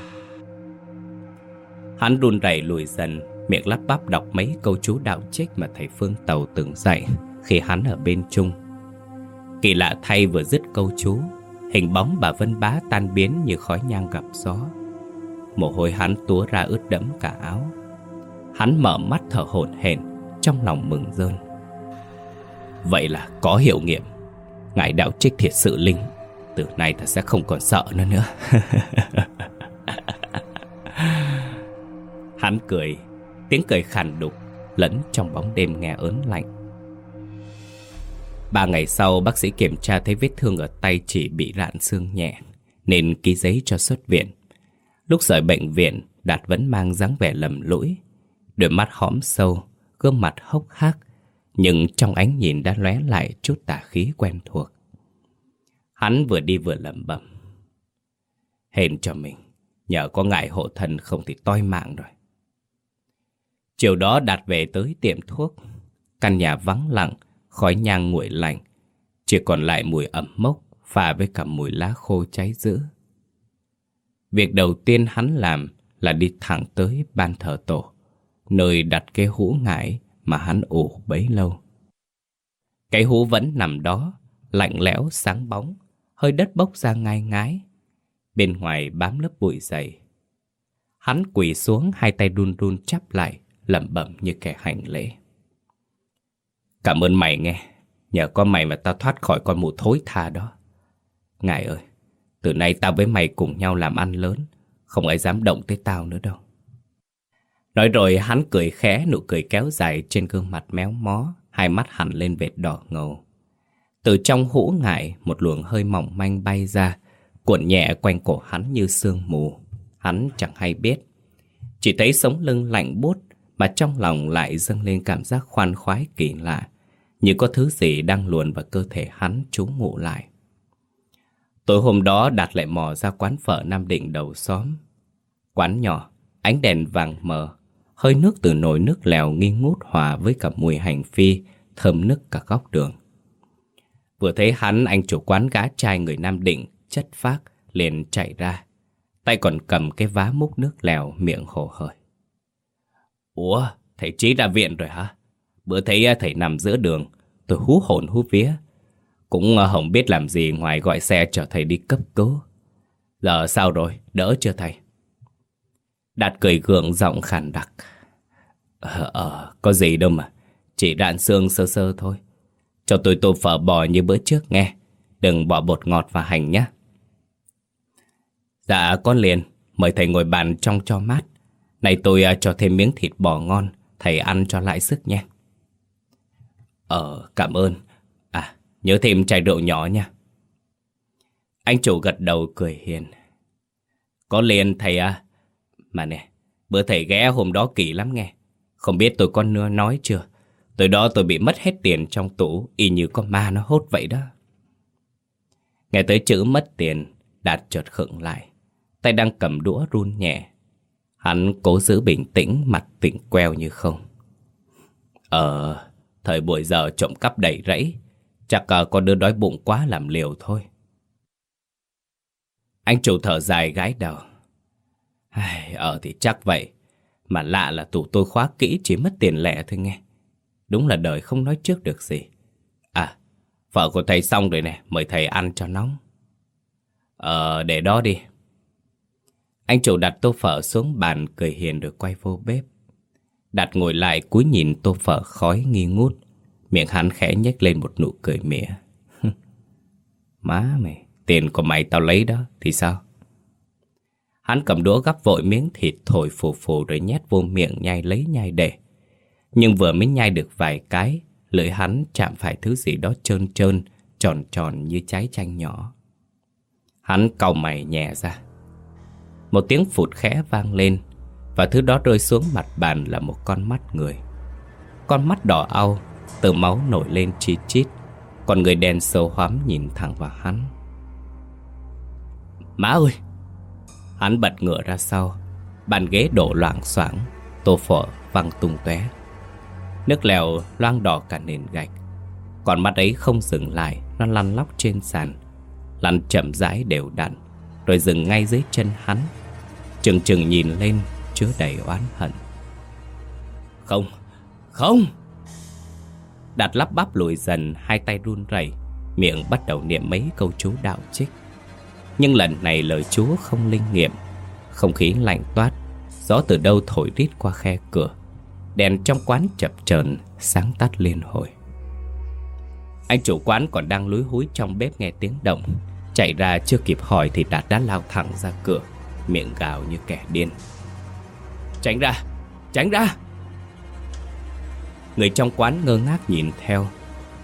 Hắn run rẩy lùi dần Miệng lắp bắp đọc mấy câu chú đạo trích mà thầy Phương Tàu từng dạy khi hắn ở bên trung. Kỳ lạ thay vừa dứt câu chú, hình bóng bà Vân Bá tan biến như khói nhang gặp gió. Mồ hôi hắn túa ra ướt đẫm cả áo. Hắn mở mắt thở hổn hển, trong lòng mừng rơn. Vậy là có hiệu nghiệm. Ngài đạo trích thiệt sự linh, từ nay ta sẽ không còn sợ nữa nữa. hắn cười Tiếng cười khàn đục Lẫn trong bóng đêm nghe ớn lạnh Ba ngày sau bác sĩ kiểm tra thấy vết thương ở tay chỉ bị rạn xương nhẹ Nên ký giấy cho xuất viện Lúc rời bệnh viện Đạt vẫn mang dáng vẻ lầm lũi Đôi mắt hõm sâu Gương mặt hốc hác Nhưng trong ánh nhìn đã lóe lại chút tà khí quen thuộc Hắn vừa đi vừa lẩm bẩm Hên cho mình Nhờ có ngài hộ thần không thì toi mạng rồi Chiều đó Đạt về tới tiệm thuốc. Căn nhà vắng lặng, khói nhang nguội lạnh. Chỉ còn lại mùi ẩm mốc pha với cả mùi lá khô cháy dữ. Việc đầu tiên hắn làm là đi thẳng tới ban thờ tổ, nơi đặt cái hũ ngải mà hắn ủ bấy lâu. Cái hũ vẫn nằm đó, lạnh lẽo sáng bóng, hơi đất bốc ra ngai ngái. Bên ngoài bám lớp bụi dày. Hắn quỳ xuống hai tay run run chắp lại, lẩm bẩm như kẻ hành lễ. Cảm ơn mày nghe, nhờ có mày mà tao thoát khỏi con mụ thối tha đó. Ngài ơi, từ nay tao với mày cùng nhau làm ăn lớn, không ai dám động tới tao nữa đâu. Nói rồi hắn cười khẽ, nụ cười kéo dài trên gương mặt méo mó, hai mắt hẳn lên vệt đỏ ngầu. Từ trong hũ ngại một luồng hơi mỏng manh bay ra, cuộn nhẹ quanh cổ hắn như sương mù. Hắn chẳng hay biết. Chỉ thấy sống lưng lạnh buốt mà trong lòng lại dâng lên cảm giác khoan khoái kỳ lạ, như có thứ gì đang luồn vào cơ thể hắn trú ngụ lại. Tối hôm đó Đạt lại mò ra quán phở Nam Định đầu xóm. Quán nhỏ, ánh đèn vàng mờ, hơi nước từ nồi nước lèo nghi ngút hòa với cả mùi hành phi, thơm nức cả góc đường. Vừa thấy hắn, anh chủ quán gã trai người Nam Định, chất phác, liền chạy ra. Tay còn cầm cái vá múc nước lèo, miệng hồ hởi. Ủa, thầy Trí ra viện rồi hả? Bữa thấy à, thầy nằm giữa đường, tôi hú hồn hú vía. Cũng ờ, không biết làm gì ngoài gọi xe chở thầy đi cấp cứu. Giờ sao rồi, đỡ chưa thầy? Đạt cười gượng giọng khàn đặc. Ờ, ờ, có gì đâu mà. Chỉ đạn xương sơ sơ thôi. Cho tôi tô phở bò như bữa trước nghe. Đừng bỏ bột ngọt và hành nhé. Dạ, con liền. Mời thầy ngồi bàn trong cho mát. Này tôi uh, cho thêm miếng thịt bò ngon. Thầy ăn cho lại sức nhé Ờ, cảm ơn. Nhớ thêm chai rượu nhỏ nha. Anh chủ gật đầu cười hiền. Có liền thầy à. Mà nè, bữa thầy ghé hôm đó kỳ lắm nghe. Không biết tôi con nưa nói chưa? tối đó tôi bị mất hết tiền trong tủ Y như con ma nó hốt vậy đó Nghe tới chữ mất tiền Đạt chợt khựng lại Tay đang cầm đũa run nhẹ Hắn cố giữ bình tĩnh Mặt tỉnh queo như không Ờ Thời buổi giờ trộm cắp đầy rẫy Chắc uh, con đứa đói bụng quá làm liều thôi Anh chủ thở dài gái đầu Ờ thì chắc vậy Mà lạ là tủ tôi khóa kỹ Chỉ mất tiền lẻ thôi nghe Đúng là đời không nói trước được gì. À, vợ của thầy xong rồi nè, mời thầy ăn cho nóng. Ờ, để đó đi. Anh chủ đặt tô phở xuống bàn cười hiền rồi quay vô bếp. Đặt ngồi lại cúi nhìn tô phở khói nghi ngút. Miệng hắn khẽ nhếch lên một nụ cười mỉa. Má mày, tiền của mày tao lấy đó, thì sao? Hắn cầm đũa gắp vội miếng thịt thổi phù phù rồi nhét vô miệng nhai lấy nhai để. Nhưng vừa mới nhai được vài cái, lưỡi hắn chạm phải thứ gì đó trơn trơn, tròn tròn như trái chanh nhỏ. Hắn cầu mày nhẹ ra. Một tiếng phụt khẽ vang lên, và thứ đó rơi xuống mặt bàn là một con mắt người. Con mắt đỏ au, từ máu nổi lên chi chít, còn người đen sâu hoắm nhìn thẳng vào hắn. Má ơi! Hắn bật ngựa ra sau, bàn ghế đổ loạn xoảng, tô phở văng tung tóe. Nước lèo loang đỏ cả nền gạch. Còn mắt ấy không dừng lại Nó lăn lóc trên sàn. Lăn chậm rãi đều đặn Rồi dừng ngay dưới chân hắn. Chừng chừng nhìn lên Chứa đầy oán hận. Không, không! Đạt lắp bắp lùi dần Hai tay run rẩy Miệng bắt đầu niệm mấy câu chú đạo trích. Nhưng lần này lời chú không linh nghiệm Không khí lạnh toát Gió từ đâu thổi rít qua khe cửa Đèn trong quán chập chờn sáng tắt liên hồi. Anh chủ quán còn đang lúi húi trong bếp nghe tiếng động Chạy ra chưa kịp hỏi thì Đạt đã lao thẳng ra cửa Miệng gào như kẻ điên. Tránh ra, tránh ra! Người trong quán ngơ ngác nhìn theo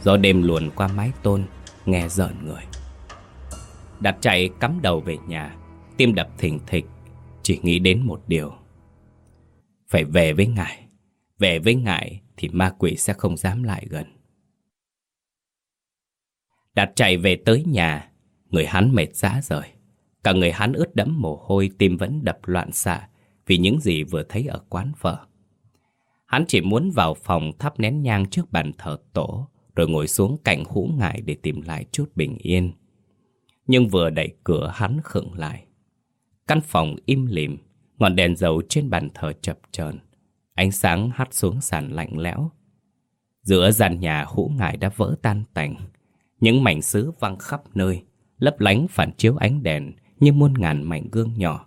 Gió đêm luồn qua mái tôn Nghe rợn người Đạt chạy cắm đầu về nhà Tim đập thình thịch Chỉ nghĩ đến một điều Phải về với ngài về với ngài thì ma quỷ sẽ không dám lại gần. Đạt chạy về tới nhà, người hắn mệt rã rời. Cả người hắn ướt đẫm mồ hôi, tim vẫn đập loạn xạ vì những gì vừa thấy ở quán phở. Hắn chỉ muốn vào phòng thắp nén nhang trước bàn thờ tổ, rồi ngồi xuống cạnh hũ ngải để tìm lại chút bình yên. Nhưng vừa đẩy cửa hắn khựng lại. Căn phòng im lìm, ngọn đèn dầu trên bàn thờ chập chờn Ánh sáng hắt xuống sàn lạnh lẽo. Giữa gian nhà hũ ngải đã vỡ tan tành. Những mảnh sứ văng khắp nơi, lấp lánh phản chiếu ánh đèn như muôn ngàn mảnh gương nhỏ.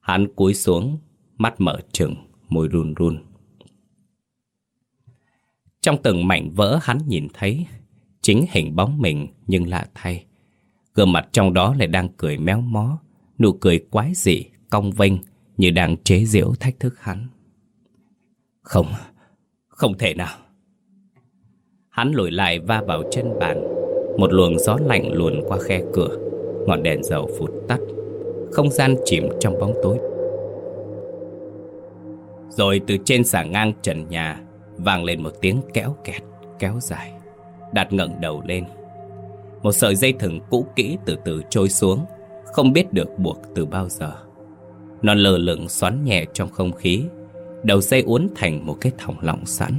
Hắn cúi xuống, mắt mở trừng, môi run run. Trong từng mảnh vỡ hắn nhìn thấy chính hình bóng mình nhưng lạ thay. Gương mặt trong đó lại đang cười méo mó, nụ cười quái dị, cong vênh như đang chế giễu thách thức hắn. Không, không thể nào. Hắn lùi lại va vào chân bàn, một luồng gió lạnh luồn qua khe cửa, ngọn đèn dầu phụt tắt, không gian chìm trong bóng tối. Rồi từ trên xà ngang trần nhà vang lên một tiếng kéo kẹt, kéo dài. Đạt ngẩng đầu lên. Một sợi dây thừng cũ kỹ từ từ trôi xuống, không biết được buộc từ bao giờ. Nó lờ lửng xoắn nhẹ trong không khí, đầu dây uốn thành một cái thòng lọng sẵn.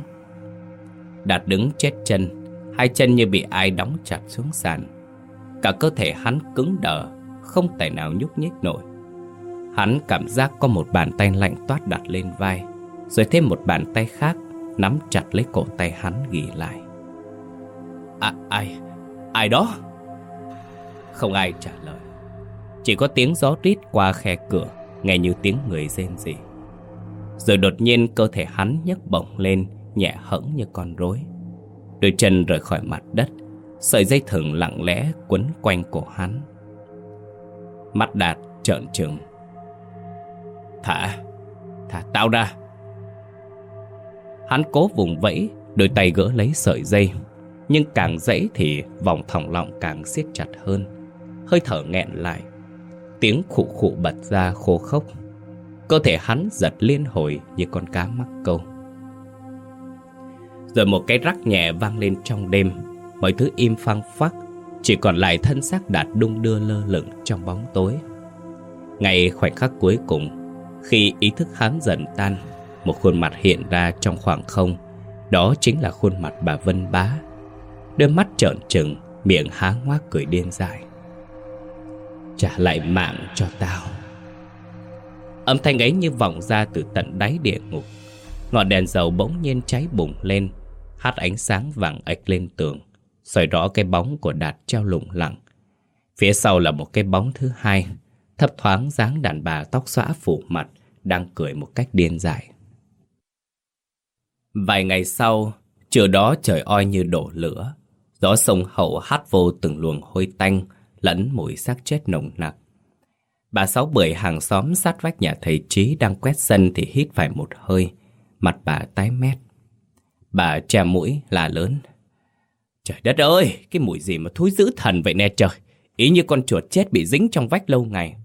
Đạt đứng chết chân, hai chân như bị ai đóng chặt xuống sàn. Cả cơ thể hắn cứng đờ, không tài nào nhúc nhích nổi. Hắn cảm giác có một bàn tay lạnh toát đặt lên vai, rồi thêm một bàn tay khác nắm chặt lấy cổ tay hắn ghi lại. À, ai? Ai đó? Không ai trả lời. Chỉ có tiếng gió rít qua khe cửa, nghe như tiếng người rên rỉ. Rồi đột nhiên cơ thể hắn nhấc bổng lên, nhẹ hẫng như con rối. Đôi chân rời khỏi mặt đất, sợi dây thừng lặng lẽ quấn quanh cổ hắn. Mắt đạt trợn trừng. Thả, thả tao ra. Hắn cố vùng vẫy, đôi tay gỡ lấy sợi dây. Nhưng càng dãy thì vòng thòng lọng càng siết chặt hơn. Hơi thở nghẹn lại. Tiếng khụ khụ bật ra khô khốc. Cơ thể hắn giật liên hồi như con cá mắc câu. Rồi một cái rắc nhẹ vang lên trong đêm. Mọi thứ im phăng phắc. Chỉ còn lại thân xác đạt đung đưa lơ lửng trong bóng tối. Ngày khoảnh khắc cuối cùng, khi ý thức hắn dần tan, một khuôn mặt hiện ra trong khoảng không. Đó chính là khuôn mặt bà Vân Bá. Đôi mắt trợn trừng, Miệng há ngoác cười điên dại. Trả lại mạng cho tao. Âm thanh ấy như vọng ra từ tận đáy địa ngục. Ngọn đèn dầu bỗng nhiên cháy bùng lên, Hát ánh sáng vàng ếch lên tường, soi rõ cái bóng của Đạt treo lủng lẳng. Phía sau là một cái bóng thứ hai, Thấp thoáng dáng đàn bà tóc xõa phủ mặt, Đang cười một cách điên dại. Vài ngày sau, chiều đó trời oi như đổ lửa. Gió sông hậu hát vô từng luồng hôi tanh, lẫn mùi xác chết nồng nặc. Bà Sáu Bưởi hàng xóm sát vách nhà thầy Trí đang quét sân thì hít phải một hơi, mặt bà tái mét. Bà che mũi là lớn. Trời đất ơi, cái mùi gì mà thúi dữ thần vậy nè trời, ý như con chuột chết bị dính trong vách lâu ngày.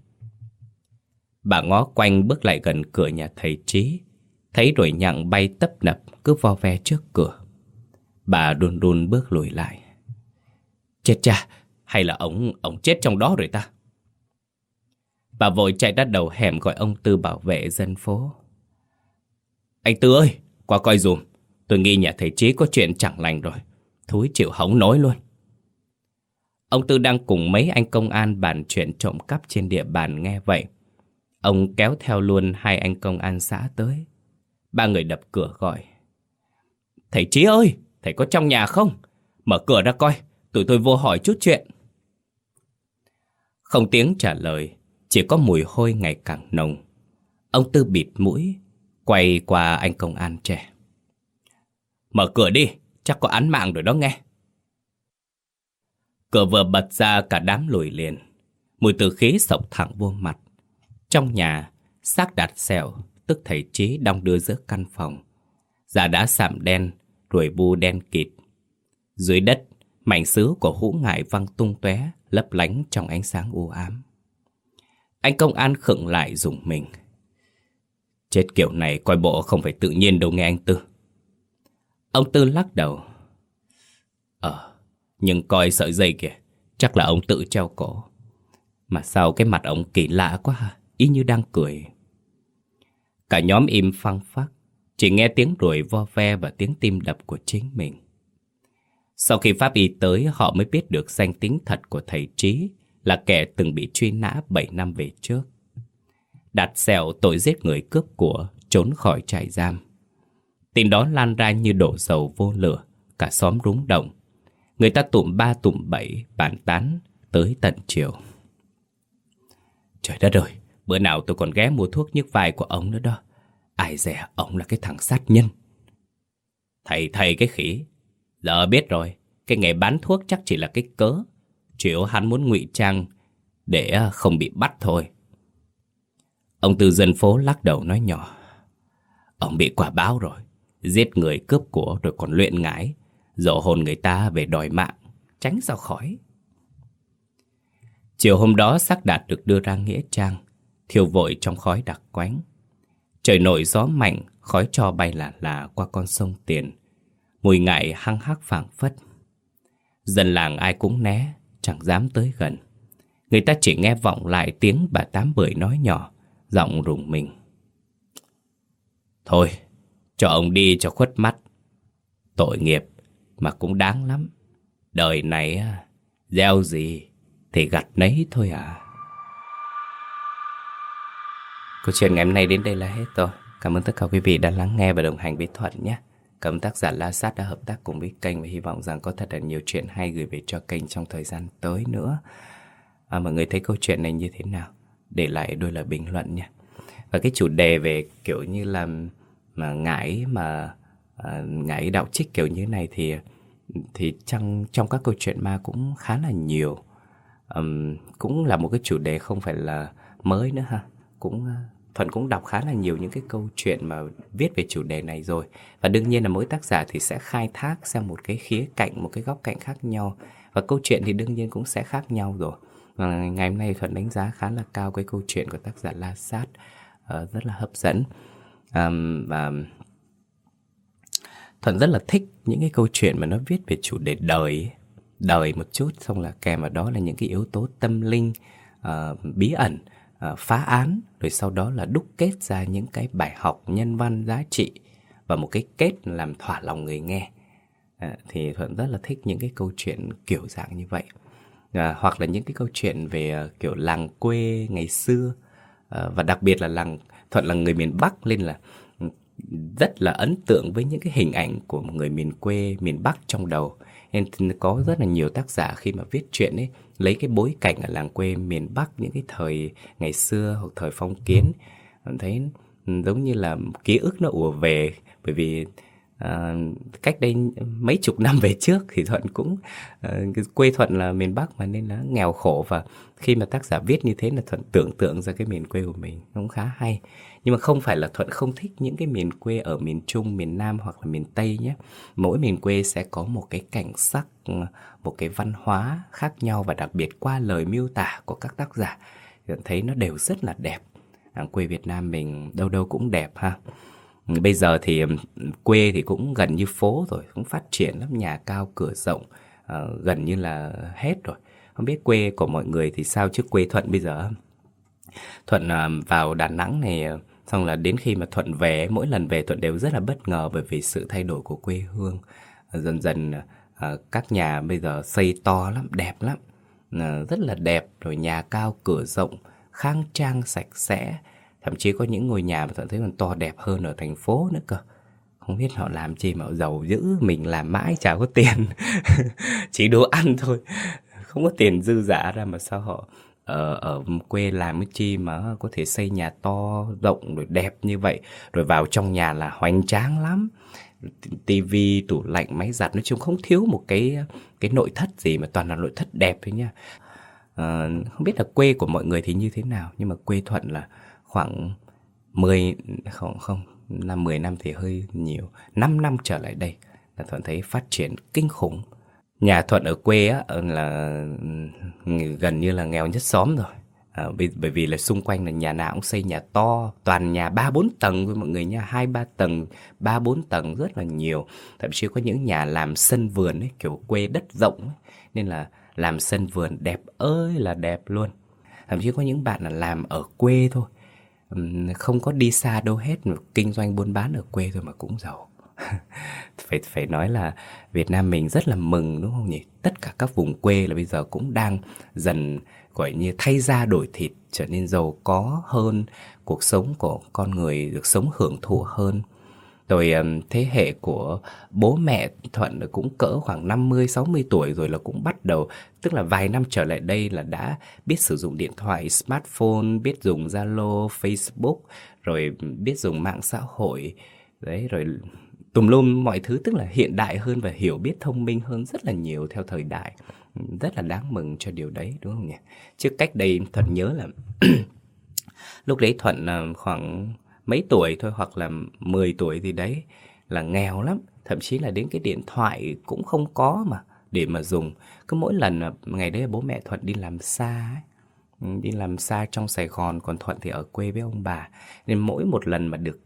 Bà ngó quanh bước lại gần cửa nhà thầy Trí, thấy rồi nhặng bay tấp nập cứ vo ve trước cửa. Bà đun đun bước lùi lại. Chết cha, hay là ông, ông chết trong đó rồi ta? Bà vội chạy ra đầu hẻm gọi ông Tư bảo vệ dân phố. Anh Tư ơi, qua coi dùm. Tôi nghi nhà thầy Trí có chuyện chẳng lành rồi. Thúi chịu hóng nói luôn. Ông Tư đang cùng mấy anh công an bàn chuyện trộm cắp trên địa bàn nghe vậy. Ông kéo theo luôn hai anh công an xã tới. Ba người đập cửa gọi. Thầy Trí ơi, thầy có trong nhà không? Mở cửa ra coi, tụi tôi vô hỏi chút chuyện. Không tiếng trả lời, chỉ có mùi hôi ngày càng nồng. Ông Tư bịt mũi, quay qua anh công an trẻ. Mở cửa đi, chắc có án mạng rồi đó nghe. Cửa vừa bật ra cả đám lùi liền. Mùi từ khí sộc thẳng vô mặt. Trong nhà, xác đặt xẻo, tức thầy trí đong đưa giữa căn phòng. Giả đã sạm đen, ruồi bu đen kịt. Dưới đất, mảnh sứ của hũ ngải văng tung tóe lấp lánh trong ánh sáng u ám. Anh công an khựng lại dùng mình. Chết kiểu này coi bộ không phải tự nhiên đâu nghe anh Tư. Ông Tư lắc đầu. Ờ, nhưng coi sợi dây kìa, chắc là ông tự treo cổ. Mà sao cái mặt ông kỳ lạ quá? Ý như đang cười. Cả nhóm im phăng phắc. Chỉ nghe tiếng ruồi vo ve và tiếng tim đập của chính mình. Sau khi pháp y tới, họ mới biết được danh tính thật của thầy Trí là kẻ từng bị truy nã 7 năm về trước. Đặt xẻo tội giết người cướp của, trốn khỏi trại giam. Tin đó lan ra như đổ dầu vô lửa, cả xóm rúng động. Người ta tụm ba tụm bảy, bàn tán, tới tận chiều. Trời đất ơi, bữa nào tôi còn ghé mua thuốc nhức vai của ông nữa đó. Ai dè, ông là cái thằng sát nhân. Thầy thầy cái khỉ, giờ biết rồi, cái nghề bán thuốc chắc chỉ là cái cớ. Chủ hắn muốn ngụy trang để à, không bị bắt thôi. Ông từ dân phố lắc đầu nói nhỏ. Ông bị quả báo rồi, giết người cướp của rồi còn luyện ngái, dỗ hồn người ta về đòi mạng, tránh sao khỏi. Chiều hôm đó xác đạt được đưa ra Nghĩa Trang, thiêu vội trong khói đặc quánh. Trời nổi gió mạnh, khói cho bay lả lả qua con sông Tiền. Mùi ngại hăng hắc phảng phất. Dân làng ai cũng né, chẳng dám tới gần. Người ta chỉ nghe vọng lại tiếng bà Tám Bưởi nói nhỏ, giọng rùng mình. Thôi, cho ông đi cho khuất mắt. Tội nghiệp mà cũng đáng lắm. Đời này gieo gì thì gặt nấy thôi à. Câu chuyện ngày hôm nay đến đây là hết rồi. Cảm ơn tất cả quý vị đã lắng nghe và đồng hành với Thuận nhé. Cảm ơn tác giả La Sát đã hợp tác cùng với kênh và hy vọng rằng có thật là nhiều chuyện hay gửi về cho kênh trong thời gian tới nữa. À, mọi người thấy câu chuyện này như thế nào? Để lại đôi lời bình luận nha. Và cái chủ đề về kiểu như là mà ngải mà à, ngải đạo trích kiểu như này thì thì trong trong các câu chuyện ma cũng khá là nhiều. Um, cũng là một cái chủ đề không phải là mới nữa ha. Cũng ờ, Thuận cũng đọc khá là nhiều những cái câu chuyện mà viết về chủ đề này rồi. Và đương nhiên là mỗi tác giả thì sẽ khai thác sang một cái khía cạnh, một cái góc cạnh khác nhau. Và câu chuyện thì đương nhiên cũng sẽ khác nhau rồi. Và Ngày hôm nay Thuận đánh giá khá là cao cái câu chuyện của tác giả La Sát uh, Rất là hấp dẫn. Um, Và Thuận rất là thích những cái câu chuyện mà nó viết về chủ đề đời Đời một chút. Xong là kèm vào đó là những cái yếu tố tâm linh, uh, bí ẩn. À, phá án rồi sau đó là đúc kết ra những cái bài học nhân văn giá trị và một cái kết làm thỏa lòng người nghe. À, thì thuận rất là thích những cái câu chuyện kiểu dạng như vậy. À, hoặc là những cái câu chuyện về uh, kiểu làng quê ngày xưa. À, và đặc biệt là làng thuận là người miền bắc nên là ừ, rất là ấn tượng với những cái hình ảnh của một người miền quê miền bắc trong đầu nên có rất là nhiều tác giả khi mà viết chuyện ấy lấy cái bối cảnh ở làng quê miền Bắc những cái thời ngày xưa hoặc thời phong kiến. Thấy ừ, giống như là ký ức nó ùa về bởi vì À, cách đây mấy chục năm về trước thì thuận cũng à, quê thuận là miền bắc mà nên là nghèo khổ. Và khi mà tác giả viết như thế là thuận tưởng tượng ra cái miền quê của mình cũng khá hay nhưng mà không phải là thuận không thích những cái miền quê ở miền trung miền nam hoặc là miền tây nhé mỗi miền quê sẽ có một cái cảnh sắc một cái văn hóa khác nhau và đặc biệt qua lời miêu tả của các tác giả nhận thấy nó đều rất là đẹp à, quê việt nam mình đâu đâu cũng đẹp ha Bây giờ thì quê thì cũng gần như phố rồi, cũng phát triển lắm, nhà cao cửa rộng, à, gần như là hết rồi. Không biết quê của mọi người thì sao chứ quê Thuận bây giờ? Thuận à, vào Đà Nẵng này, à, xong là đến khi mà Thuận về, mỗi lần về Thuận đều rất là bất ngờ bởi vì sự thay đổi của quê hương. Dần dần à, các nhà bây giờ xây to lắm, đẹp lắm, à, rất là đẹp, rồi nhà cao cửa rộng, khang trang sạch sẽ. Thậm chí có những ngôi nhà mà Thuận thấy còn to đẹp hơn ở thành phố nữa cơ. Không biết họ làm chi mà họ giàu dữ Mình làm mãi chả có tiền. Chỉ đồ ăn thôi. Không có tiền dư giả ra mà sao họ ở, ở quê làm cái chi mà có thể xây nhà to rộng rồi đẹp như vậy rồi vào trong nhà là hoành tráng lắm. Tivi tủ lạnh máy giặt nói chung không thiếu một cái cái nội thất gì mà toàn là nội thất đẹp thôi nha. À, không biết là quê của mọi người thì như thế nào nhưng mà quê thuận là khoảng 10 không không là 10 năm thì hơi nhiều. 5 năm trở lại đây là Thuận thấy phát triển kinh khủng. Nhà Thuận ở quê á, ờ, là ừ, gần như là nghèo nhất xóm rồi. À, bởi vì là xung quanh là nhà nào cũng xây nhà to toàn nhà ba bốn tầng với mọi người nha hai ba tầng ba bốn tầng rất là nhiều. Thậm chí có những nhà làm sân vườn ấy kiểu quê đất rộng ấy, nên là làm sân vườn đẹp ơi là đẹp luôn. Thậm chí có những bạn là làm ở quê thôi. Không có đi xa đâu hết kinh doanh buôn bán ở quê thôi mà cũng giàu. phải phải nói là Việt Nam mình rất là mừng đúng không nhỉ tất cả các vùng quê là bây giờ cũng đang dần gọi như thay da đổi thịt trở nên giàu có hơn cuộc sống của con người được sống hưởng thụ hơn rồi thế hệ của bố mẹ Thuận cũng cỡ khoảng 50 60 tuổi rồi là cũng bắt đầu tức là vài năm trở lại đây là đã biết sử dụng điện thoại smartphone, biết dùng Zalo, Facebook, rồi biết dùng mạng xã hội. Đấy rồi tùm lum mọi thứ tức là hiện đại hơn và hiểu biết thông minh hơn rất là nhiều theo thời đại. Ừ, rất là đáng mừng cho điều đấy đúng không nhỉ? Trước cách đây Thuận nhớ là lúc đấy Thuận à, khoảng mấy tuổi thôi hoặc là 10 tuổi gì đấy là nghèo lắm thậm chí là đến cái điện thoại cũng không có mà để mà dùng cứ mỗi lần à, ngày đấy bố mẹ thuận đi làm xa ấy, ừ, đi làm xa trong sài gòn còn thuận thì ở quê với ông bà nên mỗi một lần mà được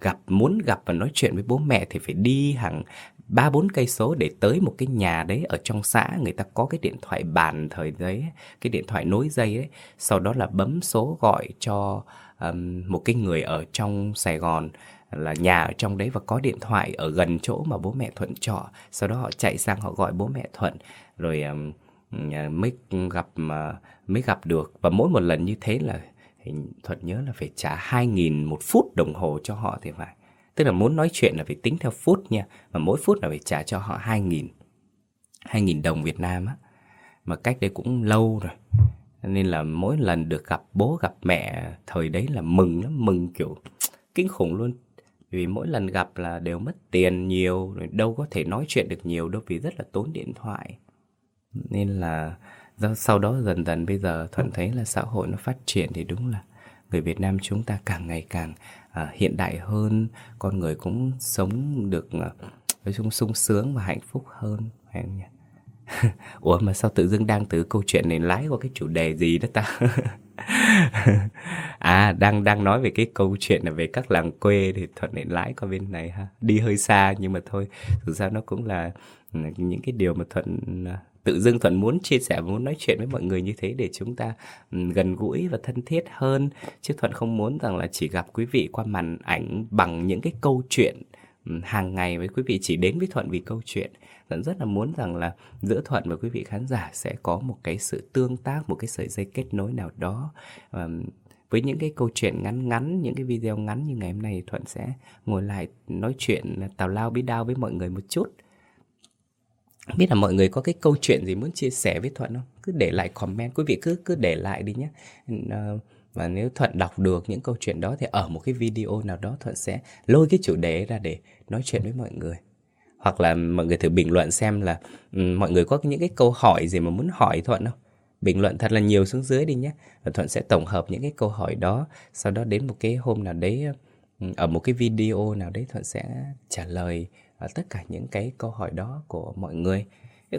gặp muốn gặp và nói chuyện với bố mẹ thì phải đi hàng ba bốn cây số để tới một cái nhà đấy ở trong xã. Người ta có cái điện thoại bàn thời đấy cái điện thoại nối dây ấy. Sau đó là bấm số gọi cho um, một cái người ở trong Sài Gòn là nhà ở trong đấy và có điện thoại ở gần chỗ mà bố mẹ Thuận trọ. Sau đó họ chạy sang họ gọi bố mẹ Thuận. Rồi um, mới gặp mà mới gặp được. Và mỗi một lần như thế là Thuận nhớ là phải trả 2.000 một phút đồng hồ cho họ thì phải. Tức là muốn nói chuyện là phải tính theo phút nha, mà mỗi phút là phải trả cho họ 2.000 2.000 đồng Việt Nam á. Mà cách đây cũng lâu rồi, nên là mỗi lần được gặp bố, gặp mẹ, thời đấy là mừng lắm, mừng kiểu kinh khủng luôn. Vì mỗi lần gặp là đều mất tiền nhiều, rồi đâu có thể nói chuyện được nhiều, đâu vì rất là tốn điện thoại. Nên là Vâng, sau đó dần dần bây giờ thuận thấy là xã hội nó phát triển thì đúng là người Việt Nam chúng ta càng ngày càng à, hiện đại hơn con người cũng sống được à, nói chung sung sướng và hạnh phúc hơn phải không nhỉ Ủa mà sao tự dưng đang từ câu chuyện này lái qua cái chủ đề gì đó ta? à đang đang nói về cái câu chuyện là về các làng quê thì thuận lại lái qua bên này ha đi hơi xa nhưng mà thôi thực ra nó cũng là ừ, những cái điều mà thuận à, tự dưng thuận muốn chia sẻ muốn nói chuyện với mọi người như thế để chúng ta ừ, gần gũi và thân thiết hơn chứ thuận không muốn rằng là chỉ gặp quý vị qua màn ảnh bằng những cái câu chuyện ừ, hàng ngày với quý vị chỉ đến với thuận vì câu chuyện Thuận rất là muốn rằng là giữa Thuận và quý vị khán giả sẽ có một cái sự tương tác, một cái sợi dây kết nối nào đó. với những cái câu chuyện ngắn ngắn, những cái video ngắn như ngày hôm nay Thuận sẽ ngồi lại nói chuyện tào lao bí đao với mọi người một chút. Biết là mọi người có cái câu chuyện gì muốn chia sẻ với Thuận không? Cứ để lại comment, quý vị cứ cứ để lại đi nhé. Ờ, và nếu Thuận đọc được những câu chuyện đó thì ở một cái video nào đó Thuận sẽ lôi cái chủ đề ra để nói chuyện với mọi người hoặc là mọi người thử bình luận xem là mọi người có những cái câu hỏi gì mà muốn hỏi Thuận không? Bình luận thật là nhiều xuống dưới đi nhé. Và Thuận sẽ tổng hợp những cái câu hỏi đó. Sau đó đến một cái hôm nào đấy, ở một cái video nào đấy Thuận sẽ trả lời tất cả những cái câu hỏi đó của mọi người.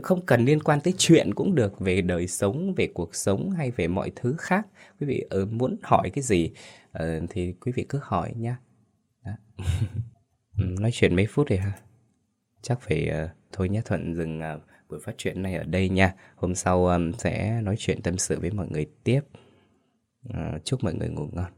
Không cần liên quan tới chuyện cũng được về đời sống, về cuộc sống hay về mọi thứ khác. Quý vị ừ, muốn hỏi cái gì ừ, thì quý vị cứ hỏi nha. Ừ, nói chuyện mấy phút rồi ha chắc phải uh, thôi nhé Thuận dừng uh, buổi phát chuyện này ở đây nha. Hôm sau um, sẽ nói chuyện tâm sự với mọi người tiếp. Uh, chúc mọi người ngủ ngon.